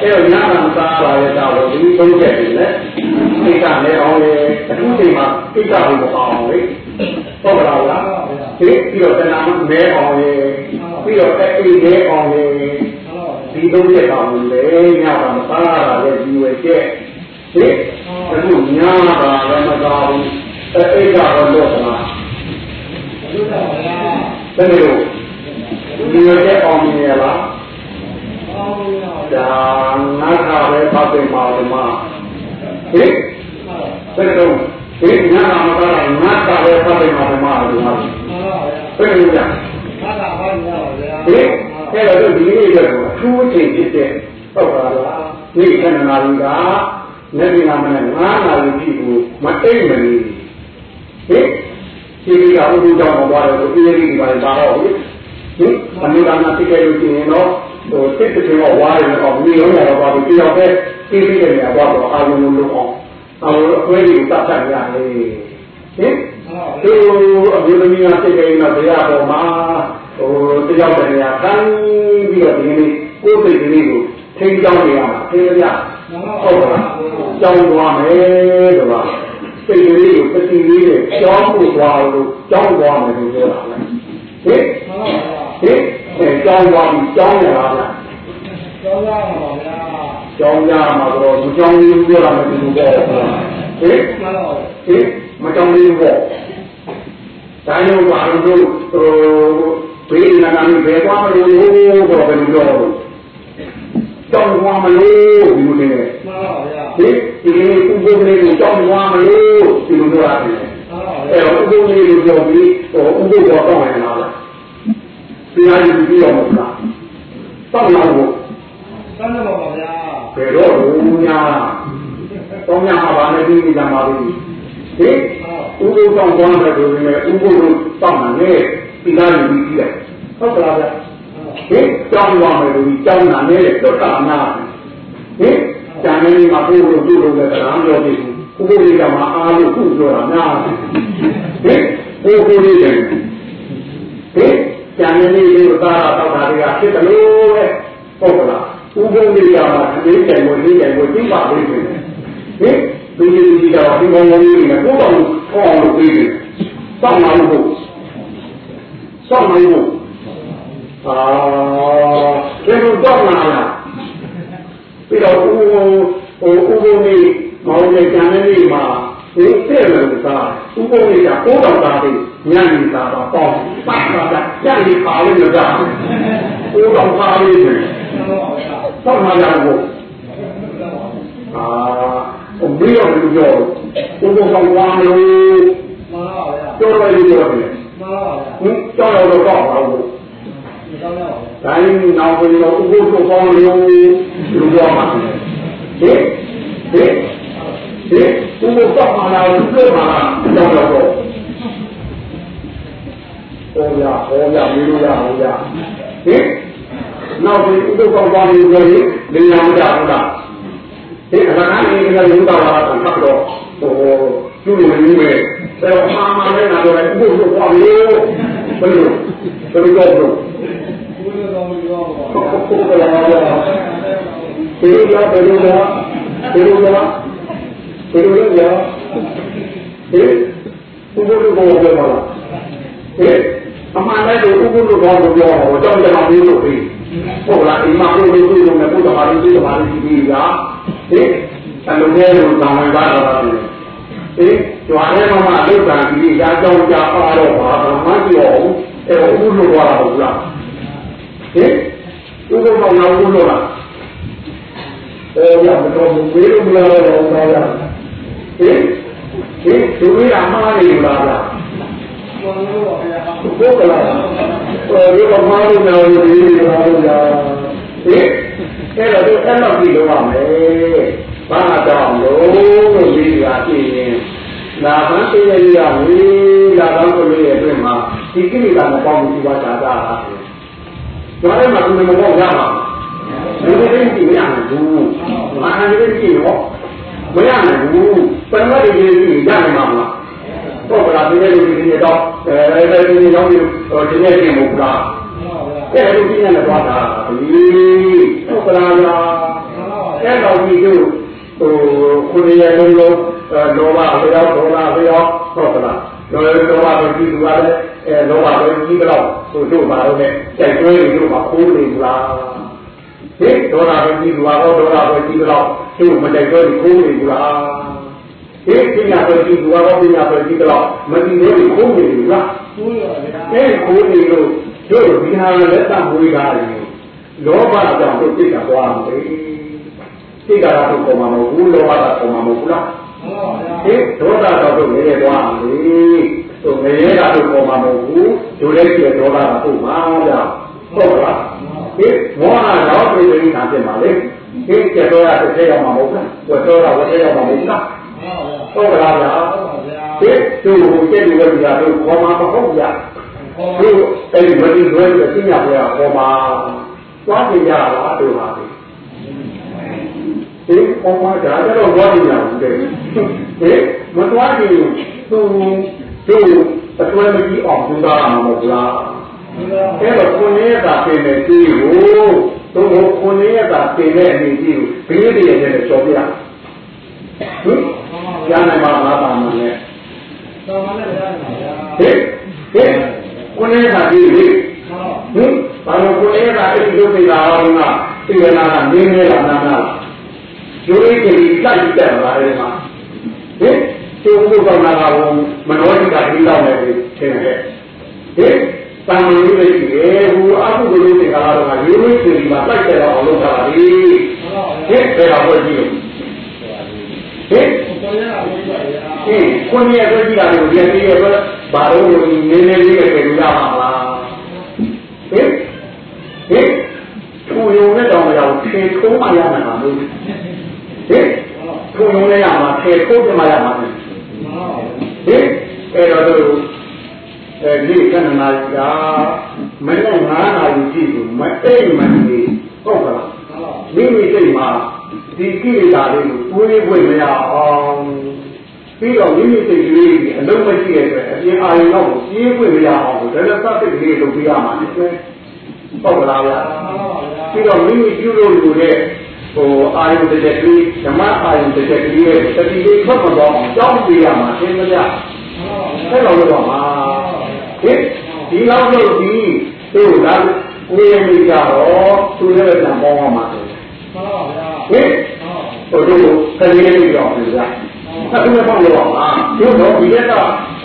အဲ့တော့ညတာမသားပါရဲ့တော့ဒီသုံးချက်တွေလေကိစ္စလည်းအောင်လေအခုချိန်မှာကိစ္စကိုမအောင်လေဟုတ်ပါလားဒီပြီးတော့တဏှာမဲအောင်လေပြီးတော့အဲ့ဒီမဲအောင်လေဒီသုံးချက်အောင်လေညတာမသားရတဲ့ဒီဝဲချက်ဒီအခုညတာလည်းမသားဘူးအဲ့ဒီကတော့လို့သလားဘယ်လို ဒီဝဲချက်အောင်နေရလားဒါငါခါပဲပတ်တယ်မှာမှာဟင်ဘယ်လိုဒီငါနာမကငါခါပဲပတ်တယ်မှာမှာလို့မှာဘယ်လိုလဲဒီအဲ့တော့ဒီနေ့ကတော့အထူးချိန်ဖြစ်တဲ့ဟုတ်ပါလားဒီခဏနာရီကနေ့ဒီမှာမနဲ့9နာရီဖြစ်ကိုမအိမ်မနေဟင်ဒီကဥဒ္ဒကြောင့်ဘာလို့ဒီနေ့ဒီပါပါတော့ဟ င်အမျိုးသားနာသိခဲ့လို့ရှိရင်တော့ဟိုစစ်တချင်းတော့ဝါးတယ်တော့ဒီရောရတော့ပါဘူးဒီတော့ပဲသိပြီးတယ်များတော့အာရုံလုံးအောင်အာရုံအခွဲကြီးတတ်တတ်ရတယ်ဟင်သူအမျိုးသမီးကသိခဲ့ရင်တော့တရားပေါ်မှာဟိုတယောက်တည်းကတန်းပြီးတော့ဒီနေ့ကိုယ်စိတ်ကလေးကိုထိန်းကြောင်းနေရမှာသိရဟုတ်ပါလားကြောင်းသွားမယ်တော့ပါစိတ်ကလေးကိုပတိလေးနဲ့ကြောင်းဖို့သွားလို့ကြောင်းသွားမယ်လို့ပြောတာလေဟင် ဟင်အဲကြောင်းသွားပြီးကြောင်းရတာလားကြောင်းရမှာပါဗျာကြောင်းရမှာတော့မကြောင်းဘူးပြောတာမသိဘူးပေါ့ဟင်ဟင်မကြောင်းဘူးပေါ့ဒါကြောင့်ပါလို့ဟိုဘေးနာနာမျိုးဘယ်သွားမလို့တော့ဘယ်လိုပြောလို့ကြောင်းသွားမလို့ဒီလိုနေမှန်ပါဗျာဒီဒီလိုဥပ္ပဒေကိုကြောင်းသွားမလို့ဒီလိုပြောရတယ်အဲ့တော့ဥပ္ပဒေကိုပြောပြီးဟိုဥပ္ပဒေတော့တော့ရလား တရားယူပြီးတော့မလားတောက်လာဖို့တန်းတော့ပါဗျာဘယ်တော့ဘူးများတောင်းရမှာပါနဲ့ပြီးကြမှာပြီဟင်ဥပုသ်တောင်းသွားတယ်ဆိုရင်ဥပုသ်တောင်းတယ်တရားယူပြီးကြည့်တယ်ဟုတ်ကလားဗျဟင်ကြောင်းသွားမယ်လို့ကြောင်းတာနဲ့တော့တာနာဟင်ကျန်နေမှာပို့လို့ပြုလို့လည်းတရားပြောပြီးဥပုသ်ကမှအားလို့ခုပြောတာများဟင်ပို့ပို့လေးတယ်ဟင် ကျန်နေလေးကိုသာတော့တာတွေကဖြစ်တယ်လို့ပဲဟုတ်ကလားဥပုသ်လေးကမှအသေးချင်ကိုလေးချင်ကိုသိပါလိမ့်မယ်ဟင်ဒီလိုဒီတော့ဒီကောင်လေးနဲ့ကိုယ်တော်ဖောင်းလို့ပြီးတယ်စောင့်နိုင်ဖို့စောင့်နိုင်ဖို့အာဒီလိုတော့လာလားပြီးတော့ဥဟိုဥပုသ်လေးမောင်လေးကျန်နေလေးမှာဒီတဲ့လို့သာဥပုသ်လေးကကိုယ်တော်သားလေးညနေသာတော့ပေါ့ ပတ်တာကြက်လေးပါလို့မကြကိုယ်တော်သားလေးပဲစောင့်လာကြဖို့အာဘယ်လိုပြောဥပုသ်ဆောင်သွားလို့မှန်ပါဗျာပြောလိုက်လို့ပြောတယ်မှန်ပါဗျာဟင်ကြောက်ရတော့တော့ပါဘူးတိုင်းနောက်ပြီးတော့ဥပုသ်ဆောင်လို့လူပြောမှာဟင်ဟင်ဒီသူ့ဆောက်မှာလာလို့ပြောမှာတော့တော့တော့ ဟောရဟောရမေးလို့ရဟောရဟင်နောက်ပြီးဥပ္ပကောင်းလို့ပြောရင်လင်းရမကြဘူးလားဒီအလားအင်းကလည်းလုံးတော့လာတာဖတ်တော့ဟိုသူ့လိုမျိုးပဲအဲတော့မှာမှာလည်းငါတို့လည်းဥပ္ပကောင်းလို့ဘယ်လိုဘယ်လိုတော့ဘယ်လိုတော့မပြောပါဘူးဘယ်လိုလဲဘယ်လိုလဲဘယ်လိုလဲဘယ်လိုလဲဟေးဥပ္ပကောင်းပြောပါလားဟေး အမှန်တည်းကိုဥပ္ပကောင်းလို့ပြောတော့ကြောင်းကြမှာပြီးလို့ပြီးဟုတ်လားဒီမှာကိုယ်ကိုယ်ကိုယ်နဲ့ဘုရားပါဠိသိပါဠိပြီးတာဟေးအလုံးထဲကိုတောင်းဝင်ပါတော့တယ်ဟေးကြွားထဲမှာအလုတ်တန်ကြီးရာကြောင်းကြပါတော့ဘာမှမပြောဘူးအဲဥပ္ပကောင်းတော့ဘူးလားဟဟင်သူတို့တော့နောက်ဘူးလို့လားအော်ရမတော်ဘူးမေးလို့မရတော့တော့တော့ရဟင်ဟင်သူရအမှားနေလားဗျာဘောလို့ ပါဗျာဘုရားအော်ဒီကမှားလို့နာလို့ဒီလိုပါဗျာဟင်အဲ့တော့အဲ့တော့ဒီလိုပါမယ်ဘာကြောင့်လို့လို့ဒီကကြည့်ရင်လာဘန်းသိရရဝေးလာဘန်းကိုလေးရဲ့အတွင်းမှာဒီကိလေသာမပေါင်းဘူးဘာသာတာဟာဒါလည်းမှသူမပေါက်ရမှာဘယ်လိုလဲကြည့်ရမှာဘူးမာနလေးကြည့်ရောမရနိုင်ဘူးပရမတ်တွေကြည့်ရနိုင်မှာမလား တော့ဗလားဒီနေ့ဒီနေ့တော့အဲဒီနေ့တော့ဒီနေ့ကြည့်မဟုတ်လားအဲ့လိုကြည့်နေတော့တာဒီဟုတ်ကလားအဲ့တော့ဒီတို့ဟိုခုနရဲ့လုံးလုံးလောဘလျောက်ဒေါသလျောက်ဟုတ်ကလားလောလောဘပဲကြည့်သူကလည်းအဲလောဘပဲကြည့်တော့ဟိုတို့ပါတော့နဲ့တိုက်တွဲနေတို့မှာခိုးနေလားဟိဒေါသပဲကြည့်သူကတော့ဒေါသပဲကြည့်တော့သူမတိုက်တွဲခိုးနေလား ဟိပညာပဲကြည့်သူကတော့ပညာပဲကြည့်တော့မကြည့်လို့ခိုးနေလားဘူးရောဗျာအဲခိုးနေလို့တို့ဒီဟာလက်သမွေးတာလေလောဘကြောင့်တို့သိတာသွားမယ်သိတာတော့ပုံမှာမဟုတ်ဘူးလောဘကပုံမှာမဟုတ်ဘူးလားဟုတ်ပါဗျာဟေးဒေါသတော့တို့ငရဲသွားလေတို့ငရဲတာတို့ပုံမှာမဟုတ်ဘူးတို့လည်းပြဒေါသကပုံမှာဗျာဟုတ်လားဟေးမောဟတော့ပြည်ပြည်ခံဖြစ်ပါလေဟေးကျေတော့ရတဲ့ရောက်မှာမဟုတ်ဘူးဝတ်တော့ရဝတ်ရောက်မှာမဟုတ်လား ဟုတ်ပါဗျာဟုတ်ကလားဗျာဟုတ်ပါဗျာဟေးတို့ဟိုကျက်နေလို့ဗျာတို့ခေါ်မှာမဟုတ်ဗျာဟုတ်ပါတို့အဲ့ဒီမတိလွဲပြီးသိညာပြောခေါ်မှာသွားကြရလားတို့ပါလေဒီပေါ်မှာဒါကြတော့သွားကြရဘူးတဲ့ဟေးမသွားကြရင်သူတို့အတွဲမကြီးအောင်ကြိုးစားမှာမဟုတ်လားအဲ့တော့ကိုနေရတာပြင်နေကြည့်ကိုတို့ကိုနေရတာပြင်တဲ့အနေကြည့်ကိုဘေးရည်ရဲ့ကြော်ပြဟင် ရနိုင်မှာမပါမနဲ့တော်မှလည်းဗျာဗျာဟင်ဟင်ကိုနေရတာကြည့်လေဟုတ်ဟင်ဘာလို့ကိုနေရတာအဲ့ဒီလိုပြတာတော့ကသိရနာကနင်းနေတာနာနာကျိုးလေးကြီးလိုက်တက်လာတယ်မှာဟင်ကျိုးဘုရားနာကဘုံမနောတိကဒီလောက်နဲ့ထင်တယ်ဟင်တန်လို့လေးရှိတယ်ဟိုအကုသိုလ်တွေကတော့ကရိုးရိုးစီမှာတိုက်တယ်တော့အောင်လုပ်တာပါလေဟုတ်ပါဟင်ဘယ်တော့ဝယ်ကြည့်ဟင် တော်ရအောင်ပါဗျာ ဟင်ကိုနေရကြည့်တာကိုပြန်ပြီးရတော့ဘာလို့နည်းနည်းလေးပဲကြည့်ရမှာလားဟင်ဟင်သူယုံနဲ့တော့မရဘူးထေထုံးမှရမှာမဟုတ်ဘူးဟင်သူယုံနဲ့ရမှာထေထုံးမှရမှာဟင်အဲ့တော့တို့အဲဒီကနနာကမနေ့9နာရီကြည့်ဘူးမတိတ်မနေဟုတ်ကလားမိမိစိတ်မှာဒီကိလေသာလေးကိုတွေးခွင့်မရအောင် ပြီးတော့မိမိစိတ်ကလေးကြီးအလုံးမရှိတဲ့အတွက်အပြင်အာရုံတော့ပြေးခွင့်မရအောင်ဒါလည်းသတ်တဲ့ကလေးလုပ်ပြရမှာလေဟုတ်ကလားဗျာပြီးတော့မိမိပြုလို့လိုတဲ့ဟိုအာရုံတစ်ချက်ကလေးဓမ္မအာရုံတစ်ချက်ကလေးရဲ့တတိလေးထွက်မသွားအောင်ကြောင်းပြရမှာသင်မရအဲ့လိုလုပ်ပါမှာဟင်ဒီလောက်လို့ဒီတို့လားကိုယ်ရမိကြတော့သူလည်းပြန်ပေါင်းအောင်ပါဟင်ဟိုတို့ကလေးလေးကြောင်းပြကြ အဲ့ဒါမှမဟုတ်ပါဘူးတို့တော့ဒီက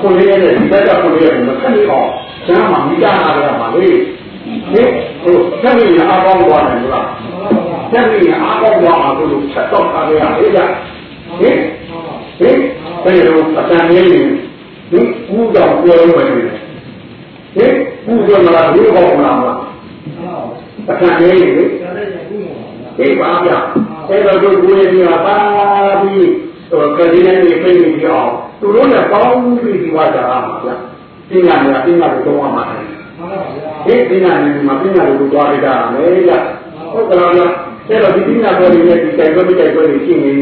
ကိုယ်လေးနဲ့ဒီကကိုယ်လေးနဲ့မဆက်နေအောင်ကျမ်းမှာမိကြတာရမှာလေဟင်ဟိုဆက်နေအားကောင်းသွားတယ်လားဆက်နေအားကောင်းသွားအောင်လို့ဆက်တော့ထားရလေကြဟင်ဟင်ဘယ်လိုအတန်လေးနေဒီဦးတော်ပြောလို့မရဘူးဟင်ဦးတော်မလားဒီကောင်းမလားအတန်လေးနေဒီပါဗျအဲ့တော့တို့ကိုယ်ရည်ကပါပြီး ဟိုကလေးနဲ့ပြည့်နေကြအောင်သူတို့နဲ့ပေါင်းပြီးဒီဝါကြတာပါဗျပညာနဲ့ပညာကိုတော့မှာတယ်ဒီပညာနဲ့မှာပညာကိုတော့ရတာမယ်ဗျဟုတ်ကလားဗျအဲ့တော့ဒီပညာပေါ်နေတဲ့ဒီတိုင်ပွဲတိုင်ပွဲတွေရှိနေ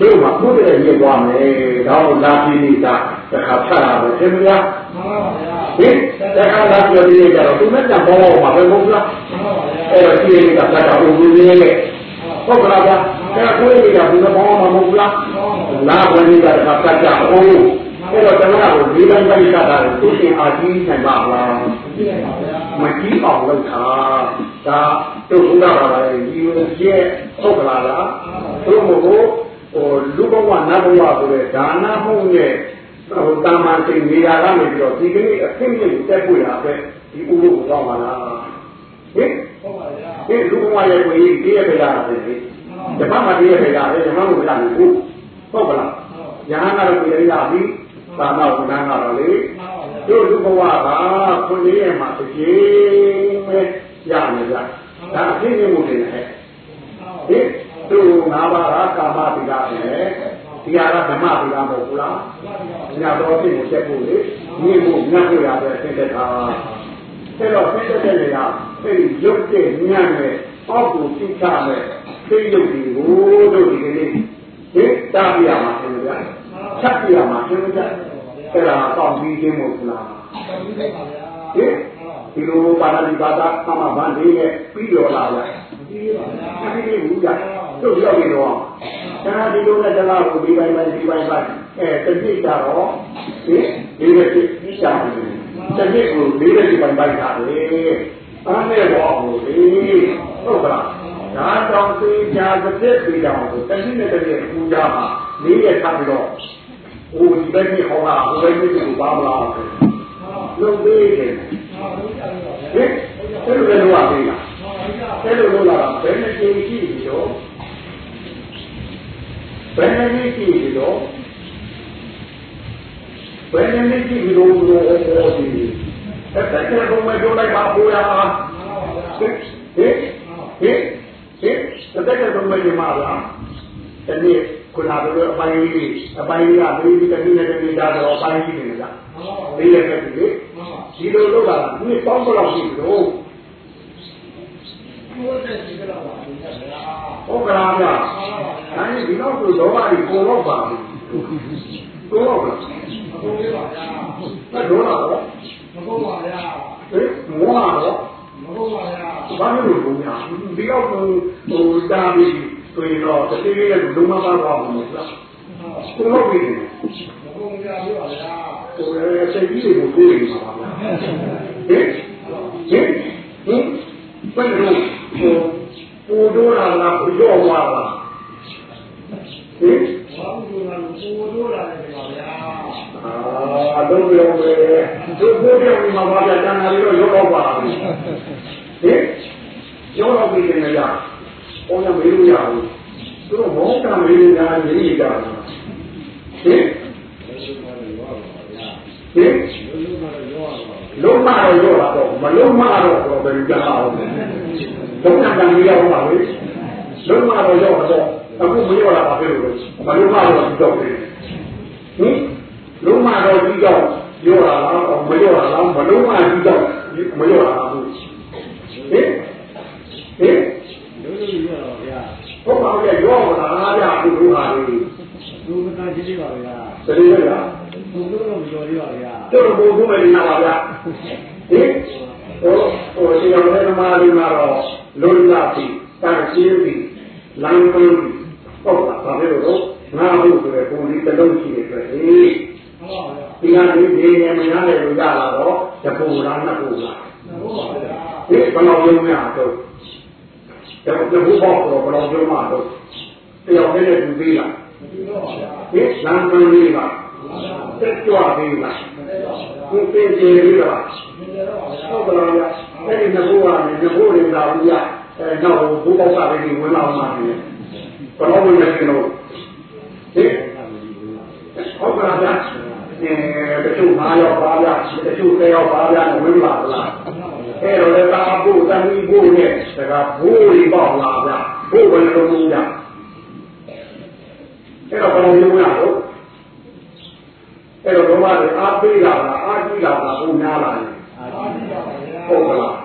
တို့မှာဘုရားရဲ့သွားမယ်တော့လာပြီးနေတာတစ်ခါဖတ်ရမယ်သင်မလားဟင်တခါလာပြောနေကြတော့သူနဲ့ကြံပေါ်ပေါ်မှာပဲမဟုတ်လားအဲ့တော့ဒီနေ့ကတတ်တာဦးကြီးရဲ့ဟုတ်ကလား ဗျအဲ့တော့ကိုယ်တွေကဘုရားပေါ်မှာမဟုတ်လားလာဝင်နေတာတစ်ခါတတ်ကြအောင်အဲ့တော့ကျွန်တော်တို့ဒီတိုင်းပိတ်တာသူရှင်အာကြီးနိုင်ပါလားမကြီးအောင်လုပ်တာဒါတို့ဘုရားပါလေဒီရဲ့ဟုတ်ကလားလားတို့မို့ဟိုလူဘဝနတ်ဘဝဆိုတဲ့ဒါနမှုနဲ့ဟိုတာမန်စိတ်နေရာကနေပြီးတော့ဒီကနေ့အသိဉာဏ်တက်ပွေတာပဲဒီဥပုသ်ကိုတော့မှာလားဟဟင်ဟုတ်ပါဗျာဒီလူဘဝရဲ့ကိုကြီးတည်းရဲ့ဖေလာတယ်လေ ဓမ္မမှာတည်းရဲ့ဖေလာတယ်ဓမ္မကိုရမယ်ဘူးဟုတ်ကလားယဟန်ကတော့ပြည်ရပြီသာနာဝဏ္ဏကတော့လေမှန်ပါဗျာတို့လူဘဝကခွန်ကြီးရဲ့မှာတစ်ကြိမ်ပဲရမယ်ဗျဒါအဖြစ်မျိုးတွေနဲ့ဟဲ့ဒီသူငါးပါးကကာမပိဒါပဲဒီဟာကဓမ္မပိဒါမဟုတ်ဘူးလားညတော်ဖြစ်ကိုချက်ဖို့လေမြင့်ဖို့ညံ့ဖို့ရတဲ့အဖြစ်တဲ့ခါအဲ့တော့ဖြစ်တဲ့နေရာအဲ့ဒီရုပ်တဲ့ညံ့တဲ့အောက်ကိုသိချမဲ့ သိရုပ်တွေကိုတို့ဒီကနေ့ဟင်တားပြရမှာဖြစ်ကြချက်ပြရမှာဖြစ်ကြအဲ့ဒါကောင်းပြီးခြင်းမဟုတ်လားတော်ပြီပါဗျာဟင်ဒီလိုပါဠိဘာသာအမှဗန်လေးနဲ့ပြီးတော်လာဗျာဒီပါဗျာအဖြစ်ကြီးဘူးဗျာတို့ရောက်နေတော့ဒါဒီလိုနဲ့တလားကိုဒီပိုင်းပိုင်းဒီပိုင်းပိုင်းအဲတတိကြတော့ဟင်ဒီလိုဖြစ်ပြီးရှာတယ်တတိကိုဒီလိုဒီပိုင်းပိုင်းတာလေအားနဲ့တော့ဘူးလေဟုတ်ကလား ဒါတောင်သေးချာတစ်ပြည့်ပြီးတော့တတိနဲ့တတိပူကြမှာလေးရထားပြီးတော့ဟိုဒီဘက်ကြီးဟောတာဟိုဘက်ကြီးကိုပါမလားလုံးသေးတယ်ဟုတ်ပါဗျာဟင်အဲ့လိုလည်းလုပ်ရသေးလားဟုတ်ပါဗျာအဲ့လိုလုပ်လာတာဘယ်နှကြိမ်ရှိပြီတော့ဘယ်နှနည်းရှိပြီတော့ဘယ်နှနည်းရှိပြီတော့ဘယ်လိုဟောဒီအဲ့ဒါကတော့မပြောလိုက်ပါဘူးလားဟင်ဟင် ဟင်ဟင်တကယ်တော့မပြောမှာလားတနည်းခုနကတော့အပိုင်းကြီးအပိုင်းကြီးကမေးပြီးတနည်းနဲ့တနည်းဒါတော့အပိုင်းကြီးနေလားမေးရတဲ့ဒီဒီလိုလုပ်လာဒီပေါင်းဘလောက်ရှိပြီတော့ဟုတ်တယ်ဒီကတော့ပါဗျာဟုတ်ကလားဗျာ။အဲဒီဒီတော့ဆိုလောဘကြီးပုံတော့ပါဘူး။ပုံတော့ပါမကုန်လေးပါဗျာ။အဲဒေါနာတော့မကုန်ပါဗျာဟဲ့မောဟတော့မကုန်ပါဗျာ ဘာလို့လို့ညာဒီတော့ဟိုတာပြီးဆိုရင်တော့တတိယရဲ့လုံးမပါတော့ဘူးလို့လား။ပုံတော့ပြီးတယ်မကုန်ကြဘူးပါဗျာ။ဟိုလည်းစိတ်ကြီးတွေကိုတွေးနေမှာပါဗျာ။ဟင်ဟင်ဟင်ဘယ်လိုဟိုပူတော့လာလားပူတော့သွားလားဟင်ဘာလို့လဲကိုတို့လာတယ်ပါဗျာအာလုံးလုံးပဲသူကိုယ်ပြောင်းမှာပါဗျာတန်တာလေးတော့ရောက်တော့ပါဘူး ဟင်ရောက်တော့ပြီနေကြ။အော်ရမေးလို့ရဘူး။သူတို့ဘောကမေးနေတာနေနေကြတာ။ဟင်ဟင်လုံးမတော့ရောတာတော့မလုံးမတော့တော့ဘယ်ကြအောင်လဲ။လုံးကတန်ကြီးရောက်ပါလေ။လုံးမတော့ရောက်တော့အခုမရောတာပါပဲလို့မလုံးမတော့ကြောက်တယ်။ဟင်လုံးမတော့ကြီးကြောက်ရောတာလားမရောတာလားမလုံးမကြီးကြောက်မရောတာဘူး။ ဟင်ဟင်ဟုတ်ပါရဲ့ရောတာလားဗျာဒီလိုဟာလေးလူမသားရှိသေးပါဗျာတကယ်လားလူတို့တော့မတော်သေးပါဗျာတို့ဘုံဘုံနဲ့နာပါဗျာဟင်ဟိုဟိုဒီအောင်တဲ့မာရီမှာတော့လုံးလာပြီတန်ရှင်းပြီလမ်းပွင့်ပြီဟုတ်လားဘာဖြစ်လို့တော့ငါဟုတ်ဆိုတဲ့ပုံလေးတစ်လုံးရှိတယ်ဆိုဟေးဟုတ်ပါဗျာဒီကနေ့ဒီနေမရတဲ့လူကြလာတော့တပူလားနှစ်ပူလားဟုတ်ပါဗျာ ဒီဘယ်လိုလုပ်မလဲတော့တပူဘောတော့ဘယ်လိုလုပ်မှာတော့တရားနဲ့တူသေးလားဒီတော့ပါဗျာဒီလမ်းပွင့်လေးပါတက်ကြွသေးလားမတဲ့တော့ဗျာဒီပင်ကျေလေးလားမတဲ့တော့ဗျာဟုတ်ကလားဗျအဲ့ဒီငဘိုးကနေငဘိုးတွေလာဘူးဗျအဲတော့ဘိုးပေါက်ကလေးဝင်လာမှနေဘယ်တော့ဝင်နေကြလို့ဟင်ဟုတ်ကလားဗျအဲတချို့၅ရောက်ပါဗျတချို့၁၀ရောက်ပါဗျဝင်လာလား အဲ့တော့လည်းတာဖို့တန်ပြီးဖို့နဲ့ဒါကဘိုးတွေပေါ့လာဗျဘိုးဝင်လို့ဘူးဗျအဲ့တော့ဘယ်လိုလုပ်ရအောင်အဲ့တော့ဘုရားတွေအားပေးလာတာအားကြီးလာတာဘုရားလာတယ်ဟုတ်ကလား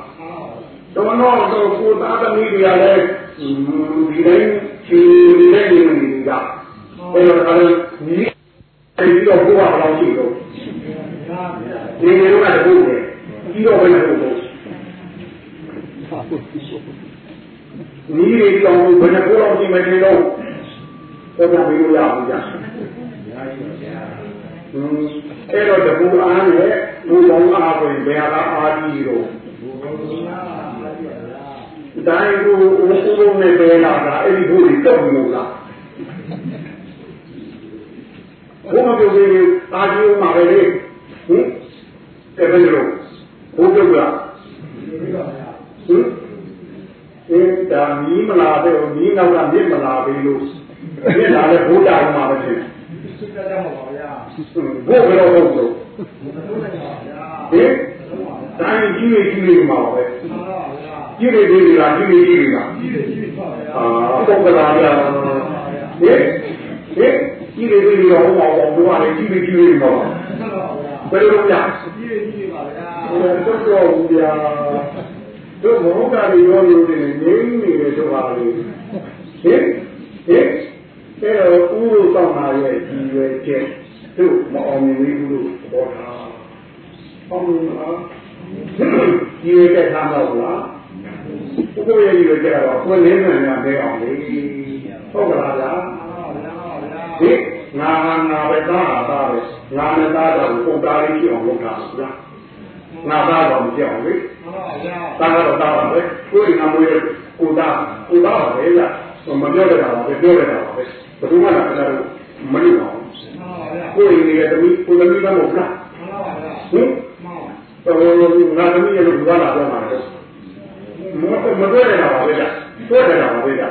တော့တော့တော့ကိုသားသမီးတွေကလည်းဒီတိုင်းချီနေနေနေကြတယ်တော့လည်းဒီဒီတော့ဘုရားတော်ရှိတော့ဒီနေတော့ကတခုပဲဒီတော့ဘယ်လိုလုပ် ဒီဒီတော့ဘယ်နှခုတော့ဒီမနေတော့တော့မပြီးလို့ရဘူးကြာအဲ့တော့တပူအားနဲ့လူပေါင်းအားကိုဘယ်ဟာအားကြီးတော့တိုင်းကိုဦးဦးနဲ့ပဲလာတာအဲ့ဒီဘုရားတုတ်လို့လားဘုမပြောပြီးအားကြီးမှာပဲလေဟင်တဲ့ဘယ်လိုဘုပြောလား ဟင်အင်းဒါမီးမလာတဲ့မီးနောက်ကမြင့်မလာပြီလို့မြင့်လာတဲ့ဘုရားမှာပဲရှင်စိတ်ကြမှာပါဗျာဘုရားတော့ဟုတ်လို့မသုံးနိုင်ပါဗျာဟင်တိုင်းကြီးကြီးကြီးမှာပဲမှန်ပါဗျာကြီးကြီးကြီးကကြီးကြီးကြီးကကြီးကြီးကြီးပါဗျာအာပုဂ္ဂလာရဟင်ဟင်ကြီးကြီးကြီးရောဟောပေါ်တော့လေကြီးကြီးကြီးမှာမှန်ပါဗျာဘယ်လိုလဲကြီးကြီးကြီးပါဗျာဟိုတော့တော့ဘူးဗျာ တို့ဘုရားတွေရောလို့နေနေနေတယ်ဆိုပါလေဟင်ဟင်အဲ့တော့ဥရုတောင်းလာရဲ့ဒီရွယ်ချက်တို့မအောင်မြင်ဘူးလို့ပြောတာအောင်မြင်လားဒီရွယ်ချက်ထားတော့လားဘုရားရဲ့ရွယ်ချက်ကတော့ကိုယ်လေးမှန်ရမဲအောင်လေဟုတ်ကလားဗျာဟိငါငါငါပဲသားတာသားပဲငါနဲ့သားတော့ပုံသားလေးဖြစ်အောင်လုပ်တာဗျာငါသားတော့မပြောင်းလေ မှန်ပါဗျာသားတော့သားပါပဲကိုယ်ငါမွေးကိုသားကိုသားပါပဲဗျာမပြောရတာပါပဲပြောရတာပါပဲဘယ်သူမှလည်းကတော့မလို့ပါဘူးမှန်ပါဗျာကိုယ်နေရတမီးကိုသမီးကမဟုတ်လားမှန်ပါဗျာဟင်မှန်ပါဟိုငါသမီးရဲ့လူသားလာတော့မှာလေမမပြောရတာပါပဲဗျာပြောရတာပါပဲဗျာ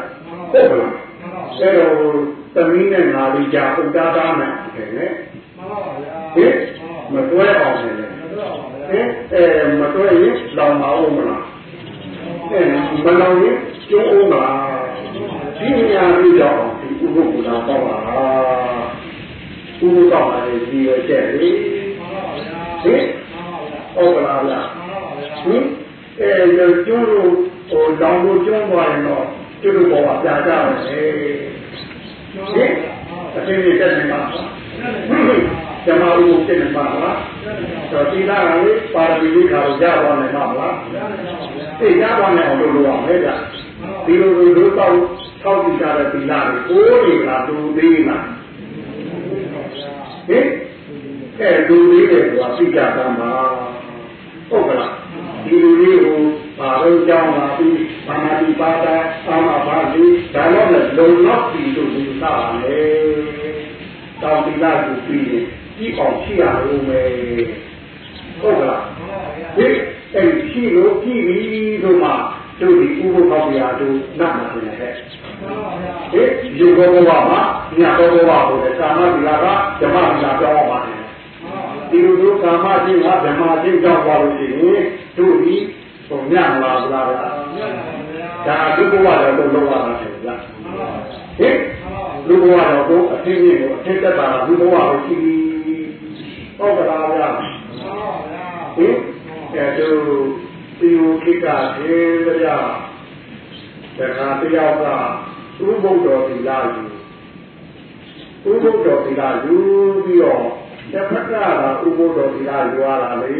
ဟုတ်ပါလားမှန်ပါအဲ့တော့သမီးနဲ့ငါလေးကြာပုံသားသားမယ်တယ်နဲ့မှန်ပါဗျာဟင်မတွဲအောင်တယ်လေမှန်ပါဗျာဟင် အဲမတွဲရင်လောင်မအောင်မလားအဲမလောင်ရင်ကျုံးအောင်မလားဒီညာလေးကြောင့်ဒီဥပုပ်ကူတာပေါ့ပါဥပုပ်တော့ပါလေဒီရဲ့ကျက်လေမှန်ပါဗျာဟင်ဟုတ်ကလားဗျာမှန်ပါဗျာဟင်အဲကျုံးလို့ဟိုလောင်လို့ကျုံးသွားရင်တော့ကျုပ်တို့ဘောကပြာကြမယ်ဟင်အချင်းကြီးတက်နေမှာ ဇမဥပုပ်တက်နေမှာလားတော့ဒီလာကလေပါရမီလေးခါကိုရသွားနိုင်မှာမလားသိရသွားနိုင်အောင်လုပ်လို့ရမယ်ဗျဒီလိုလိုတို့တော့ထောက်ကြည့်ကြတဲ့ဒီလာကိုကိုးနေလားဒူသေးလားဟင်အဲဒူသေးတယ်ကွာသိကြတာမှာဟုတ်ကလားဒီလိုလေးကိုပါတော့ကြောင်းလာပြီးဘာနာတိပါတာအာမဘာလေးဒါတော့လည်းလုံလောက်ပြီးလို့ယူတာလေတောင်းဒီလာကိုပြီးရင် ဒီအောင်ရှိရလို့မယ်ဟုတ်ကလားဒီအဲ့ရှိလို့ကြည့်ပြီးတော့မှတို့ဒီဥပ္ပခောက်ပြာတို့နတ်မှာနေတယ်ဟဲ့ဒီဘောဘောမှာညဘောဘောဟိုတဲ့ကာမတိလာကဓမ္မတိလာပြောင်းပါတယ်ဒီလိုတို့ကာမတိကဓမ္မတိကြောင့်ပါလို့ရှိရင်တို့ဒီဟိုညမလာဘူးလားဒါဒုက္ခဝါတော့လုံးဝတာတယ်ဗျာဟဲ့လူဘဝတော့ကိုအသိဉာဏ်ကိုအသိသက်တာလူဘဝကိုရှိ ဟုတ်ကလားဗျာဟင်အဲတို့ဒီလိုခိကသေးကြတခါတယောက်ကဥပုဒ္ဒောသီလယူဥပုဒ္ဒောသီလယူပြီးတော့တစ်ဖက်ကကဥပုဒ္ဒောသီလယူရတာလေ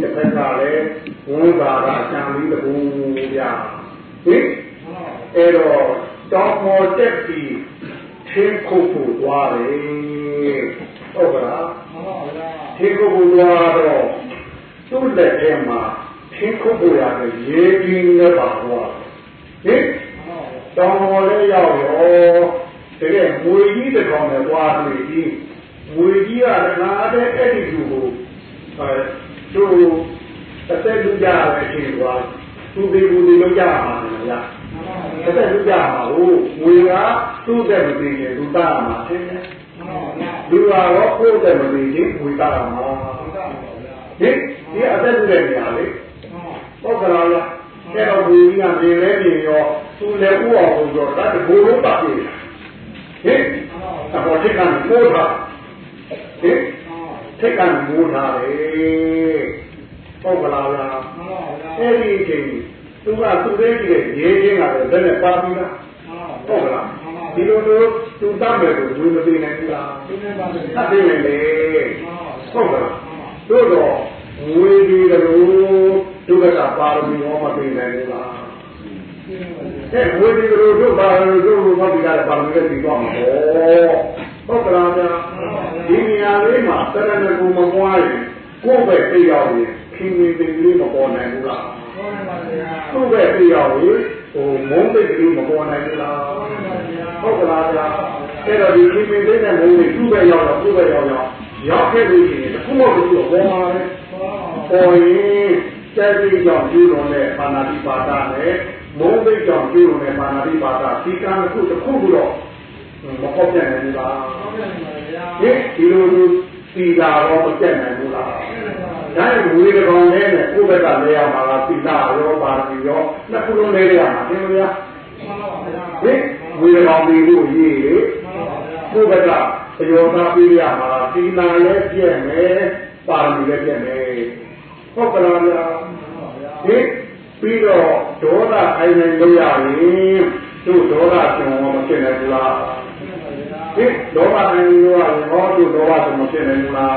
တစ်ဖက်ကလည်းဝန်သာကအချမ်းပြီးတကူဗျာဟင်အဲ့တော့တောင်းမောတက်ပြီးသင်ခုဖို့သွားတယ်ဟုတ်ကလား သင်ခုဖို့သွားတော့သူ့လက်ထဲမှာသင်ခုဖို့ရတယ်ရေပြင်းနဲ့ပါသွားဟင်တောင်းမောလည်းရောက်ရောတကယ်မွေကြီးတစ်ကောင်နဲ့သွားတွေ့ပြီးမွေကြီးကလည်းငါတဲ့အဲ့ဒီလူကိုအဲသူအသက်လူကြရတဲ့အချိန်ကသူဒီလူတွေလောက်ကြမှာလားအသက်လူကြမှာဟုတ်ငွေကသူ့တဲ့မသိရင်သူတာမှာသင်တယ် လူကတော့ကိုယ့်တဲ့မသိရင်ငွေတာမှာဟင်ဒီအသက်လူတဲ့နေရာလေပုဂ္ဂလာလားအဲ့တော့ဒီကမြင်လဲမြင်ရောသူလည်းဥအောင်ဆိုတော့ဒါတဘိုးလုံးပတ်ပြီဟင်အပေါ်ထိတ်ကမိုးတာဟင်ထိတ်ကမိုးတာလေပုဂ္ဂလာလားအဲ့ဒီအချိန်သူကသူလေးကြီးရဲ့ရေးချင်းကလည်းဘယ်နဲ့ပါပြီလားဟုတ်ကလား ဒီလိုလိုသူတတ်မယ်လို့ဝင်မသိနိုင်ဘူးလားသတ်သိနေလေဟုတ်ကလားတို့တော့ငွေဒီလိုဒုက္ခပါရမီဟောမသိနိုင်ဘူးလားအဲငွေဒီလိုတို့ပါရမီတို့ဘာဒီကလည်းပါရမီလည်းပြီးသွားမှာပေါ့ဟုတ်ကလားဗျာဒီနေရာလေးမှာတရဏဂုံမပွားရင်ကိုယ့်ပဲသိရောက်ရင်ခင်မင်းပင်လေးမပေါ်နိုင်ဘူးလားသူ့ပဲသိရောက်ရင်ဟိုမုန်းသိကလေးမပေါ်နိုင်ဘူးလား ဟုတ်ကလားဗျာအဲ့တော့ဒီခင်မင်းလေးနဲ့မုန်းသိသူ့ပဲရောက်တော့သူ့ပဲရောက်ရောက်ရောက်ခဲ့လို့ရှိရင်တစ်ခုမှမဟုတ်ဘူးပေါ်မှာပဲပေါ်ရင်ကျဲပြီးကြောင့်ကျူးတော်နဲ့ပါဏာတိပါဒနဲ့မုန်းသိကြောင့်ကျိုးလို့နဲ့ပါဏာတိပါဒဒီကံတစ်ခုတစ်ခုခုတော့မပေါ့ပြနိုင်ဘူးလားဟင်ဒီလိုလိုစီတာတော့မပြတ်နိုင်ဘူးလားဒါနဲ့ဝေဒကောင်နဲ့ကိုယ့်ဘက်ကလဲရမှာလားစီတာရောပါဏာတိရောနှစ်ခုလုံးလဲရမှာသင်လို့ရဟင် ဝေဒကောင်ပြီးလို့ရေးလေကိုယ့်ဘက်ကအယောသားပြီးရမှာလားစီနာလည်းပြည့်မယ်ပါဏာတိလည်းပြည့်မယ်ဟုတ်ကလားဗျာဟင်ပြီးတော့ဒေါသအိုင်နိုင်လို့ရရင်တို့ဒေါသကျွန်တော်မဖြစ်နိုင်ဘူးလားဟင်ဒေါသအိုင်နိုင်လို့ရရင်ဟောတို့ဒေါသကျွန်မဖြစ်နိုင်ဘူးလား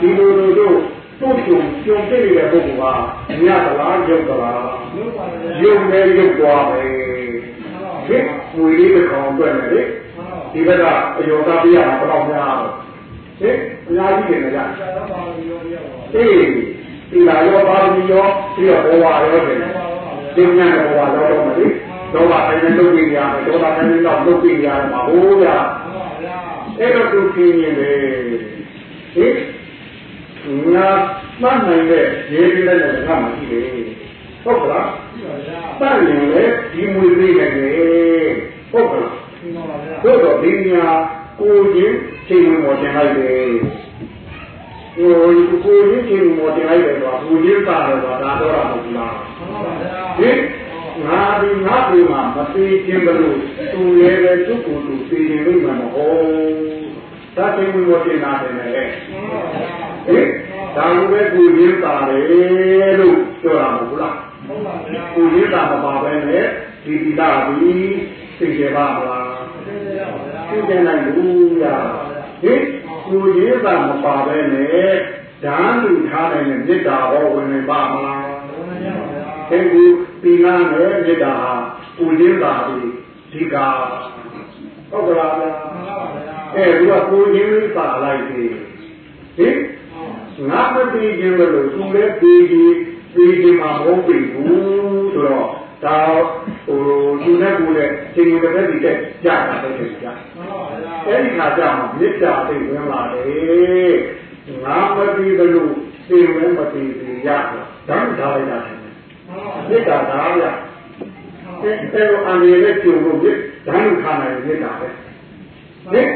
ဒီလိုလိုတို့တို့ကျုံကျုံပြည့်နေတဲ့ပုဂ္ဂိုလ်ဟာညသလားရုပ်သလားရုပ်နဲ့ရုပ်သွားမယ် ဟင်ဝီလေးတစ်ကောင်တွေ့မယ်လေဒီဘက်ကအယောသားပြရမှာဘယ်တော့များတော့ဟင်အများကြီးနေကြအေးဒီလာရောပါမီရောပြီးတော့ဘဝရောတယ်ဒီညံဘဝတော့တော့မလေးတော့ပါတိုင်းနဲ့လုပ်ပြရတယ်တော့ပါတိုင်းနဲ့တော့လုပ်ပြရတယ်မဟုတ်ဗျာအဲ့တော့သူပြင်းနေတယ်ဟင်ငါမှတ်နိုင်တဲ့ရေးပြတဲ့လည်းကမှရှိတယ် ဟုတ်ကလားတန်ရင်လေဒီမွေသေးတယ်ဟုတ်ကလားတို့တော့ဒီညာကိုချင်းချိန်ဝင်ပေါ်တင်လိုက်တယ်ဟိုကိုရင်းချင်းမော်တင်လိုက်တယ်တော့ကိုရင်းပါတယ်တော့ဒါတော့ရမဟုတ်လားဟင်ငါဒီငါဒီမှာမသေးခြင်းဘလို့သူရဲ့ပဲသူ့ကိုယ်သူသိရင်လို့မှမဟုတ်ဒါချင်းမော်တင်တာတယ်လေဟင်ဒါလိုပဲကိုရင်းပါတယ်လို့ပြောတာမဟုတ် လားကိုရင်းတာမပါပဲနဲ့ဒီတိတာဒီသိကြပါမလားသိကြနိုင်ဘူးရဟင်ကိုရေးတာမပါပဲနဲ့ဓာတ်လူထားနိုင်တဲ့မေတ္တာဟောဝင်နေပါမလားအဲဒီဒီနာနဲ့မေတ္တာဟာကိုရေးတာဒီဒီကဟုတ်ကလားဗျာအဲဒီကကိုရေးတာလိုက်သေးဟင်ငါမသိခြင်းလို့သူလည်းပြီးပြီး ပြီးဒီမှာမဟုတ်ပြီဘူးဆိုတော့ဒါဟိုလူနဲ့ကိုယ်နဲ့ချိန်ရတဲ့ဒီတက်ကြတာပဲကြည့်ကြအဲ့ဒီခါကျမှမေတ္တာသိဝင်လာတယ်ငါမသိသလိုသိဝင်မသိသေးရဓာတ်ထားလိုက်တာမေတ္တာဒါဗျအဲ့အဲ့လိုအန္တရာယ်နဲ့ကြုံလို့ဓာတ်ခါနိုင်မေတ္တာပဲဟင်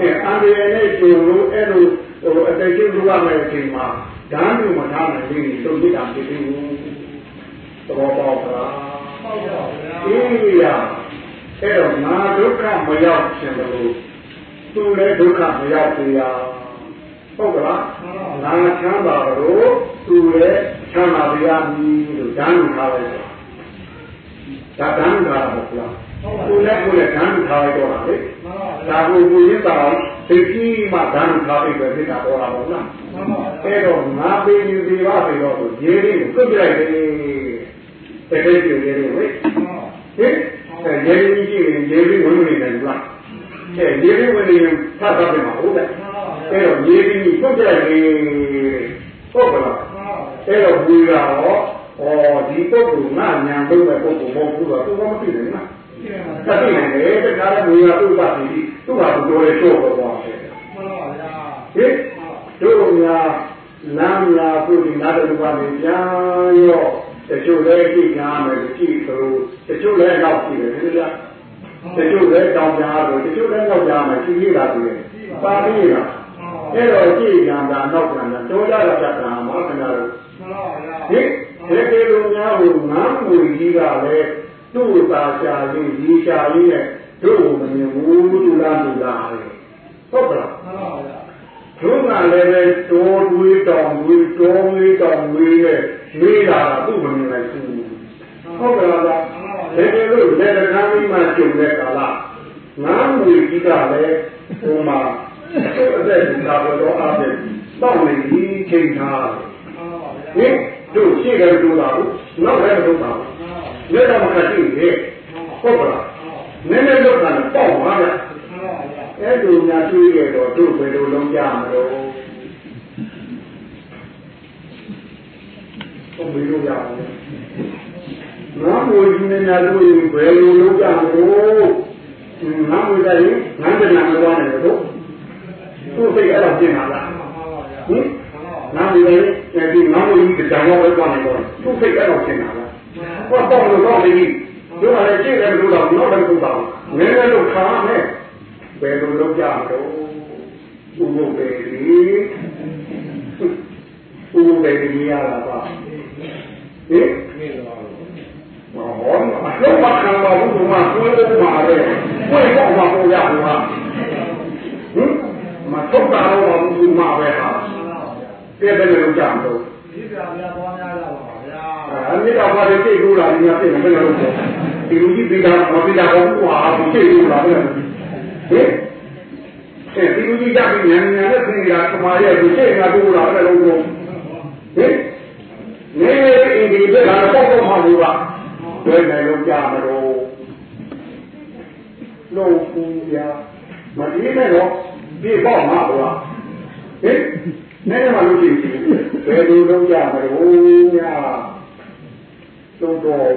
အဲ့အန္တရာယ်နဲ့ကြုံလို့အဲ့လိုဟိုအတ္တကျုပ်ရမယ်အချိန်မှာ ဓာတ်မျိုးမထားနိုင်ဘူးလို့မေတ္တာဖြစ်ပြီးဘူးသဘောပေါက်လားအေးရအဲ့တော့ငါဒုက္ခမရောက်ခြင်းလို့သူလည်းဒုက္ခမရောက်သေးရဟုတ်ကလားငါချမ်းသာလို့သူလည်းချမ်းသာပြရမည်လို့ဓာတ်ယူထားလိုက်တာဒါဓာတ်ယူထားတာမဟုတ်လားသူလည်းကိုယ်လည်းဓာတ်ယူထားလိုက်တော့တာလေဒါကိုကိုရင်းတာ သိကြီးမှဓာတ်ယူထားလိုက်ပဲဖြစ်တာပေါ်တာပေါ့လားအဲ့တော့ငါပေးယူသေးပါပြီတော့ရေလေးကိုပြုတ်ပြလိုက်တယ်တကယ်ကြည့်ရတယ်ဝိဟင်ရေလေးကြီးရေလေးဝင်နေတယ်လားအဲရေလေးဝင်နေရင်သတ်တော့မှာဟုတ်တယ်အဲ့တော့ရေလေးကြီးပြုတ်ပြလိုက်တယ်ဟုတ်ကလားအဲ့တော့ဘူရာရောဩဒီပုဂ္ဂိုလ်ငါညာလုပ်တဲ့ပုဂ္ဂိုလ်မဟုတ်ဘူးတော့သူကမသိနိုင်ဘူးလားသိနိုင်တယ်တခါလည်းဘူရာသူ့ပါပြီ သူ့ဟာသူတော်ရဲ့ချို့ပေါ်သွားတယ်မှန်ပါဗျာဟင်တို့များလမ်းလာဖို့ဒီနာတော်ဘာနေပြန်ရောတချို့လည်းကြည့်ကြမယ်ကြည့်ဆိုတချို့လည်းနောက်ကြည့်တယ်ခင်ဗျာတချို့လည်းတောင်းကြလို့တချို့လည်းနောက်ကြမယ်ကြည့်ရတာတည်းပါဠိကအဲ့တော့ကြည့်ကြတာနောက်ကြတာတောကြတာပြတာမှာခင်ဗျားတို့ဟင်ဒီကေလိုများကိုငမ်းမူကြီးကလည်းသူ့သာရှာလေးဒီရှာလေးနဲ့ တို့ကိုမမြင်ဘူးသူလားသူလားဟုတ်ကလားတို့ကလည်းပဲတိုးတွေးတောင်တွေးတောင်းလေးတောင်တွေးနဲ့လေးတာသူ့မမြင်နိုင်ဘူးဟုတ်ကဲ့လားဒါပေလို့လက်တကားမိမှကျုံတဲ့ကာလငါးမွေကြီးကလည်းဟိုမှာအသက်ဒီသာပေါ်တော့အားဖြင့်တောက်နေပြီးချိန်ထားဟင်တို့ရှိတယ်တို့တာဘူးနောက်လည်းမလုပ်ပါဘူးလက်တော့မခတ်ကြည့်လေဟုတ်ကလား နည်းနည်းလောက်တာပေါ့ပါဗျအဲ့လိုများတွေးရတော့တို့ဘယ်လိုလုံးကြမလို့ဟုတ်ပြီလို့ရအောင်ငါမွေကြီးနေများတို့ဘယ်လိုလုံးကြမလို့ငါမွေတိုင်းငါတဏှာမသွားနိုင်ဘူးသူ့စိတ်အဲ့ဒါပြင်လာလားဟင်ငါမွေတိုင်းဒီငါမွေကြီးကြောင်တော့ပဲသွားနေတော့သူ့စိတ်အဲ့ဒါပြင်လာလားတော့တော့တော့လေ တို့ကလည်းရှင်းတယ်လို့တော့တော့လည်းတော့နည်းနည်းလို့ခါနဲ့ဘယ်လိုလုပ်ကြမလို့ဥပုပ်ပဲလေဥပုပ်ပဲကြီးရတာပါဟင်နေတော့ဟောလုံးမခံပါဘူးကကိုယ်လုံးမှာလေကိုယ်တော့မပေါ်ရဘူးဟာဟင်မထုတ်တာတော့ဘူးမှာပဲဟာပြည့်တယ်လို့ကြောက်တော့ ဒီပြပြသွားများလာပါဗျာ အဲ မြေတော်ဘာတွေသိကူလာဒီမှာပြည့်နေတယ်လို့ဒီလူကြီးပြီးတာမပြီးတာတော့ဟွာသိကူလာတယ်ဟင်အဲဒီလူကြီးကြပြီးညံညံနဲ့ပြင်လာကမာရဲ့ဒီစိတ်ကတူလာတယ်လို့ဟင်နေအင်းဒီပြလာတော့ပေါ့မှာဘူးကဘယ်နဲ့လုံးကြမလို့လုံးပူရမဒီနဲ့တော့ဒီပေါ့မှာဘူးကဟင်နည်းနည်းမှလို့ရှိရင်ဘယ်လိုလုံးကြမလို့ညာ လုံးတော်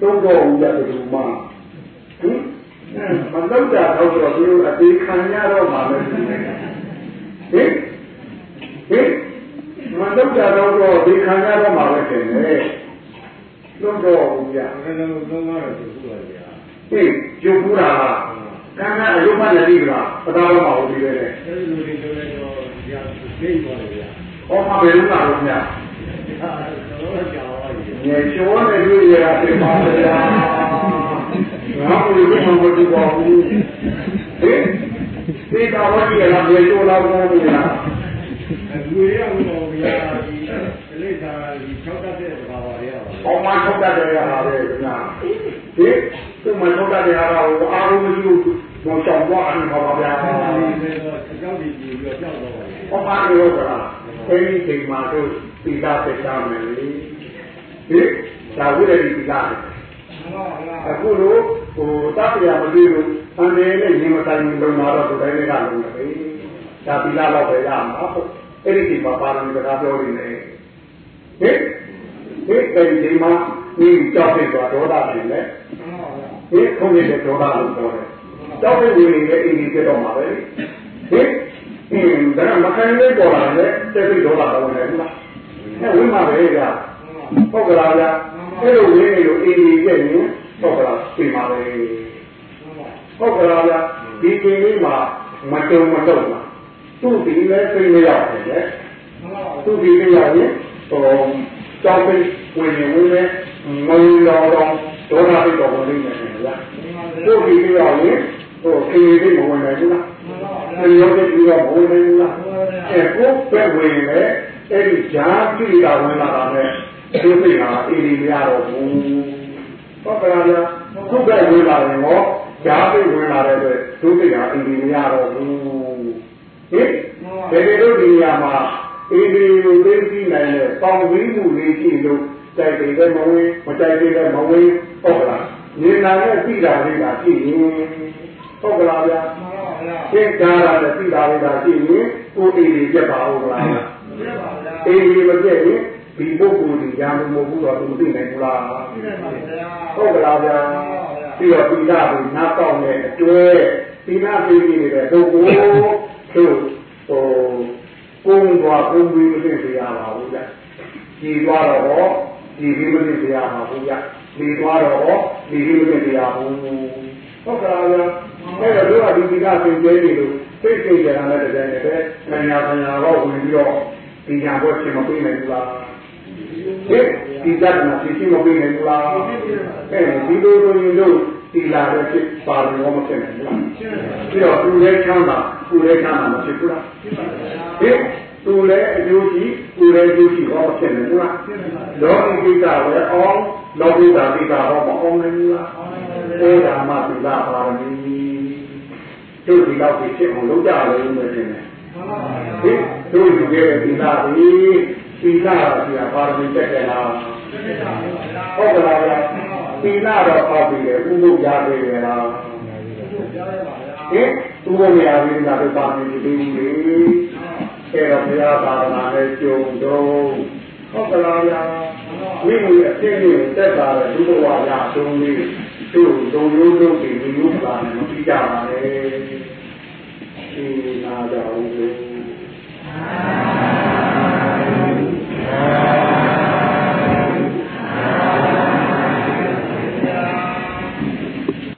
လုံးတော်ဦးရတယ်ဒီမှာဟင်မလောက်တာတော့တော့ဒီလိုအသေးခံရတော့မှာပဲဟင်ဟင်မလောက်တာတော့တော့ဒီခံရတော့မှာပဲတင်တယ်လုံးတော်ဦးရအဲ့ဒါလို့သုံးတော့သူ့ပါဗျာဟင်ကျုပ်ဘူးလားကံကအယုမနဲ့ဒီကလားပတာတော့မဟုတ်သေးပဲလေအဲ့ဒီလူတွေတော့လည်းတော့ဗျာသိပါလေဗျာဟောမှာဘယ်လိုလာလို့များဒါတော့ကြောက်ပါပြီ ငယ်ချိုးနဲ့တွေ့ရတာပြန်ပါဗျာငါ့ကိုလည်းမမတူပါဘူးဟင်ဒီကဝတိရလာငယ်ချိုးလာတော့ဘူးလားလူတွေကတော့ဗျာဒီလိမ့်တာဒီ၆တက်တဲ့ဘာပါရပါ။အောင်းမထုတ်တတ်တယ်ဟာပဲခင်ဗျာ။ဒီသူ့မထုတ်တတ်တဲ့ဟာကိုအားလုံးမရှိဘူး။ဘောဆောင်သွားအောင်ပါပါဗျာ။ဒီလေတော့အကြောင်းဒီပြီးတော့ကြောက်တော့ပါလေ။အောင်းမရောကလား။အဲဒီချိန်မှာတို့ပိသာသက်ချမယ်လေ။ ဒီသာဝိရဒိပိသာမှန်ပါဗျာအခုလိုဟိုတပ်ပြမတွေ့လို့အန်တယ်နဲ့ညီမတိုင်းလုံးလာတော့ဒီတိုင်းလေးကလုံးတယ်လေ။ဒါပိသာတော့ပဲရမှာပေါ့။အဲဒီချိန်မှာပါရမီစကားပြောနေတယ်။ဟင်ဒီအဲဒီချိန်မှာဒီကြောက်တဲ့ဒေါသတွေနဲ့မှန်ပါဗျာဒီခုံးနေတဲ့ဒေါသလို့ပြောတယ်။တောက်တဲ့ဝင်နေတဲ့အိမ်ကြီးပြတော့မှာပဲ။ဟင်အင်းဒါမခံလေးပေါ်လာတယ်တဲ့ပြီးဒေါသတော့ဝင်တယ်ဟုတ်လား။အဲဝင်မှာပဲက ဟုတ်ကလားဗျာ။အဲ့လိုဝင်နေလို့အိမ်ကြီးပြရင်ဟုတ်ကလားပြင်ပါပဲ။ဟုတ်ကလားဗျာ။ဒီအိမ်လေးမှာမတုံမတုံလား။သူ့ဒီလည်းပြင်မရောက်တယ်လေ။သူ့ဒီလည်းရောက်ရင်ဟိုတောက်ပြီးဝင်နေဝင်နေငုံတော်တော်ဒေါသပြီးတော့ဝင်နေတယ်ဗျာ။တို့ဒီလိုရင်ဟိုခေရီလေးမဝင်နိုင်ဘူးလား။ဒီရောတဲ့ဒီရောမဝင်နိုင်ဘူးလား။အဲကိုပဲဝင်လေအဲ့ဒီဈာတိကဝင်လာတာနဲ့ ဒီသိတာအေးဒီမရတော့ဘူး။ဟုတ်ကဲ့ဗျာ။ခုပဲဝင်လာရင်ရောဈာတိဝင်လာတဲ့အတွက်ဒုသိတာအေးဒီမရတော့ဘူး။ဟင်ဒီလိုဒီနေရာမှာအေးဒီကိုသိသိနိုင်တဲ့ပေါင်းဝင်းမှုလေးရှိလို့တိုက်တယ်လည်းမဝင်မတိုက်တယ်လည်းမဝင်ဟုတ်ကလား။ဉာဏ်နဲ့သိတာလေးကရှိရင်ဟုတ်ကလားဗျာသင်္ကာရနဲ့သိတာလေးကရှိရင်ကိုယ်အိမ်ကြီးပြတ်ပါဦးလားအိမ်ကြီးမပြတ်ရင် ဒီပုဂ္ဂိုလ်ကြီးညာလို့မဟုတ်ဘူးတော့သူသိနိုင်ဘူးလားဟုတ်ကလားဗျာပြီးတော့သီလကိုနားပေါက်တဲ့အတွဲသီလသိနေနေတဲ့ပုဂ္ဂိုလ်တို့ဟိုကုန်းသွားကုန်းပြီးမသိစေရပါဘူးဗျာကြည်သွားတော့ကြည်ပြီးမသိစေရပါဘူးဗျာဒီသွားတော့ဒီလိုမျိုးတရားဘူးဟုတ်ကဲ့ဗျာအဲ့တော့တို့ကဒီဒီကသင်ကျဲနေလို့သိသိကြတာလည်းတကယ်ပဲပညာပညာတော့ဝင်ပြီးတော့ဒီညာဘက်ရှင်မပေးနိုင်ဘူးလား ဟဲ့ဒီကတ်မှာရှင်မပေးနိုင်ဘူးလားအဲဒီလိုလိုရင်တို့ဒီလာတဲ့ဖြစ်ပါလို့မဖြစ်နိုင်ဘူးလားပြီးတော့သူလည်းချမ်းသာသူလည်းချမ်းသာမဖြစ်ဘူးလားဟဲ့သူလည်းအကျိုးရှိသူလည်းအကျိုးရှိတော့ဖြစ်နေဘူးလားလောကီကိစ္စပဲအောင်လောကုတ္တပိတာဟောမအောင်နိုင်ဘူးလားအဲဒါမှသီလပါရမီတို့ဒီလောက်ဖြစ်အောင်လုပ်ကြလို့မယ်တင်တယ်ဟင်တို့ယူခဲ့တဲ့သီလဒီ သီလတော့ဆရာပါရမီတက်တယ်လားဟုတ်ကလားဗျာသီလတော့ပေါက်ပြီလေဥပုပ်ရပြီလေလားဟင်သူ့ဘုရားဝိညာဉ်တော့ပါနေပြီလေဆရာဘုရားသာသနာနဲ့ကြုံတော့ဟုတ်ကလားဗျာဝိညာဉ်အစ်ကိုတက်တာလေသူ့ဘဝရဆုံးလေးသူ့ဒုံရိုးဒုံတွေဒီလိုပါနေမပြီးကြပါနဲ့ရှင်နာကြအောင်လေအာ Amen.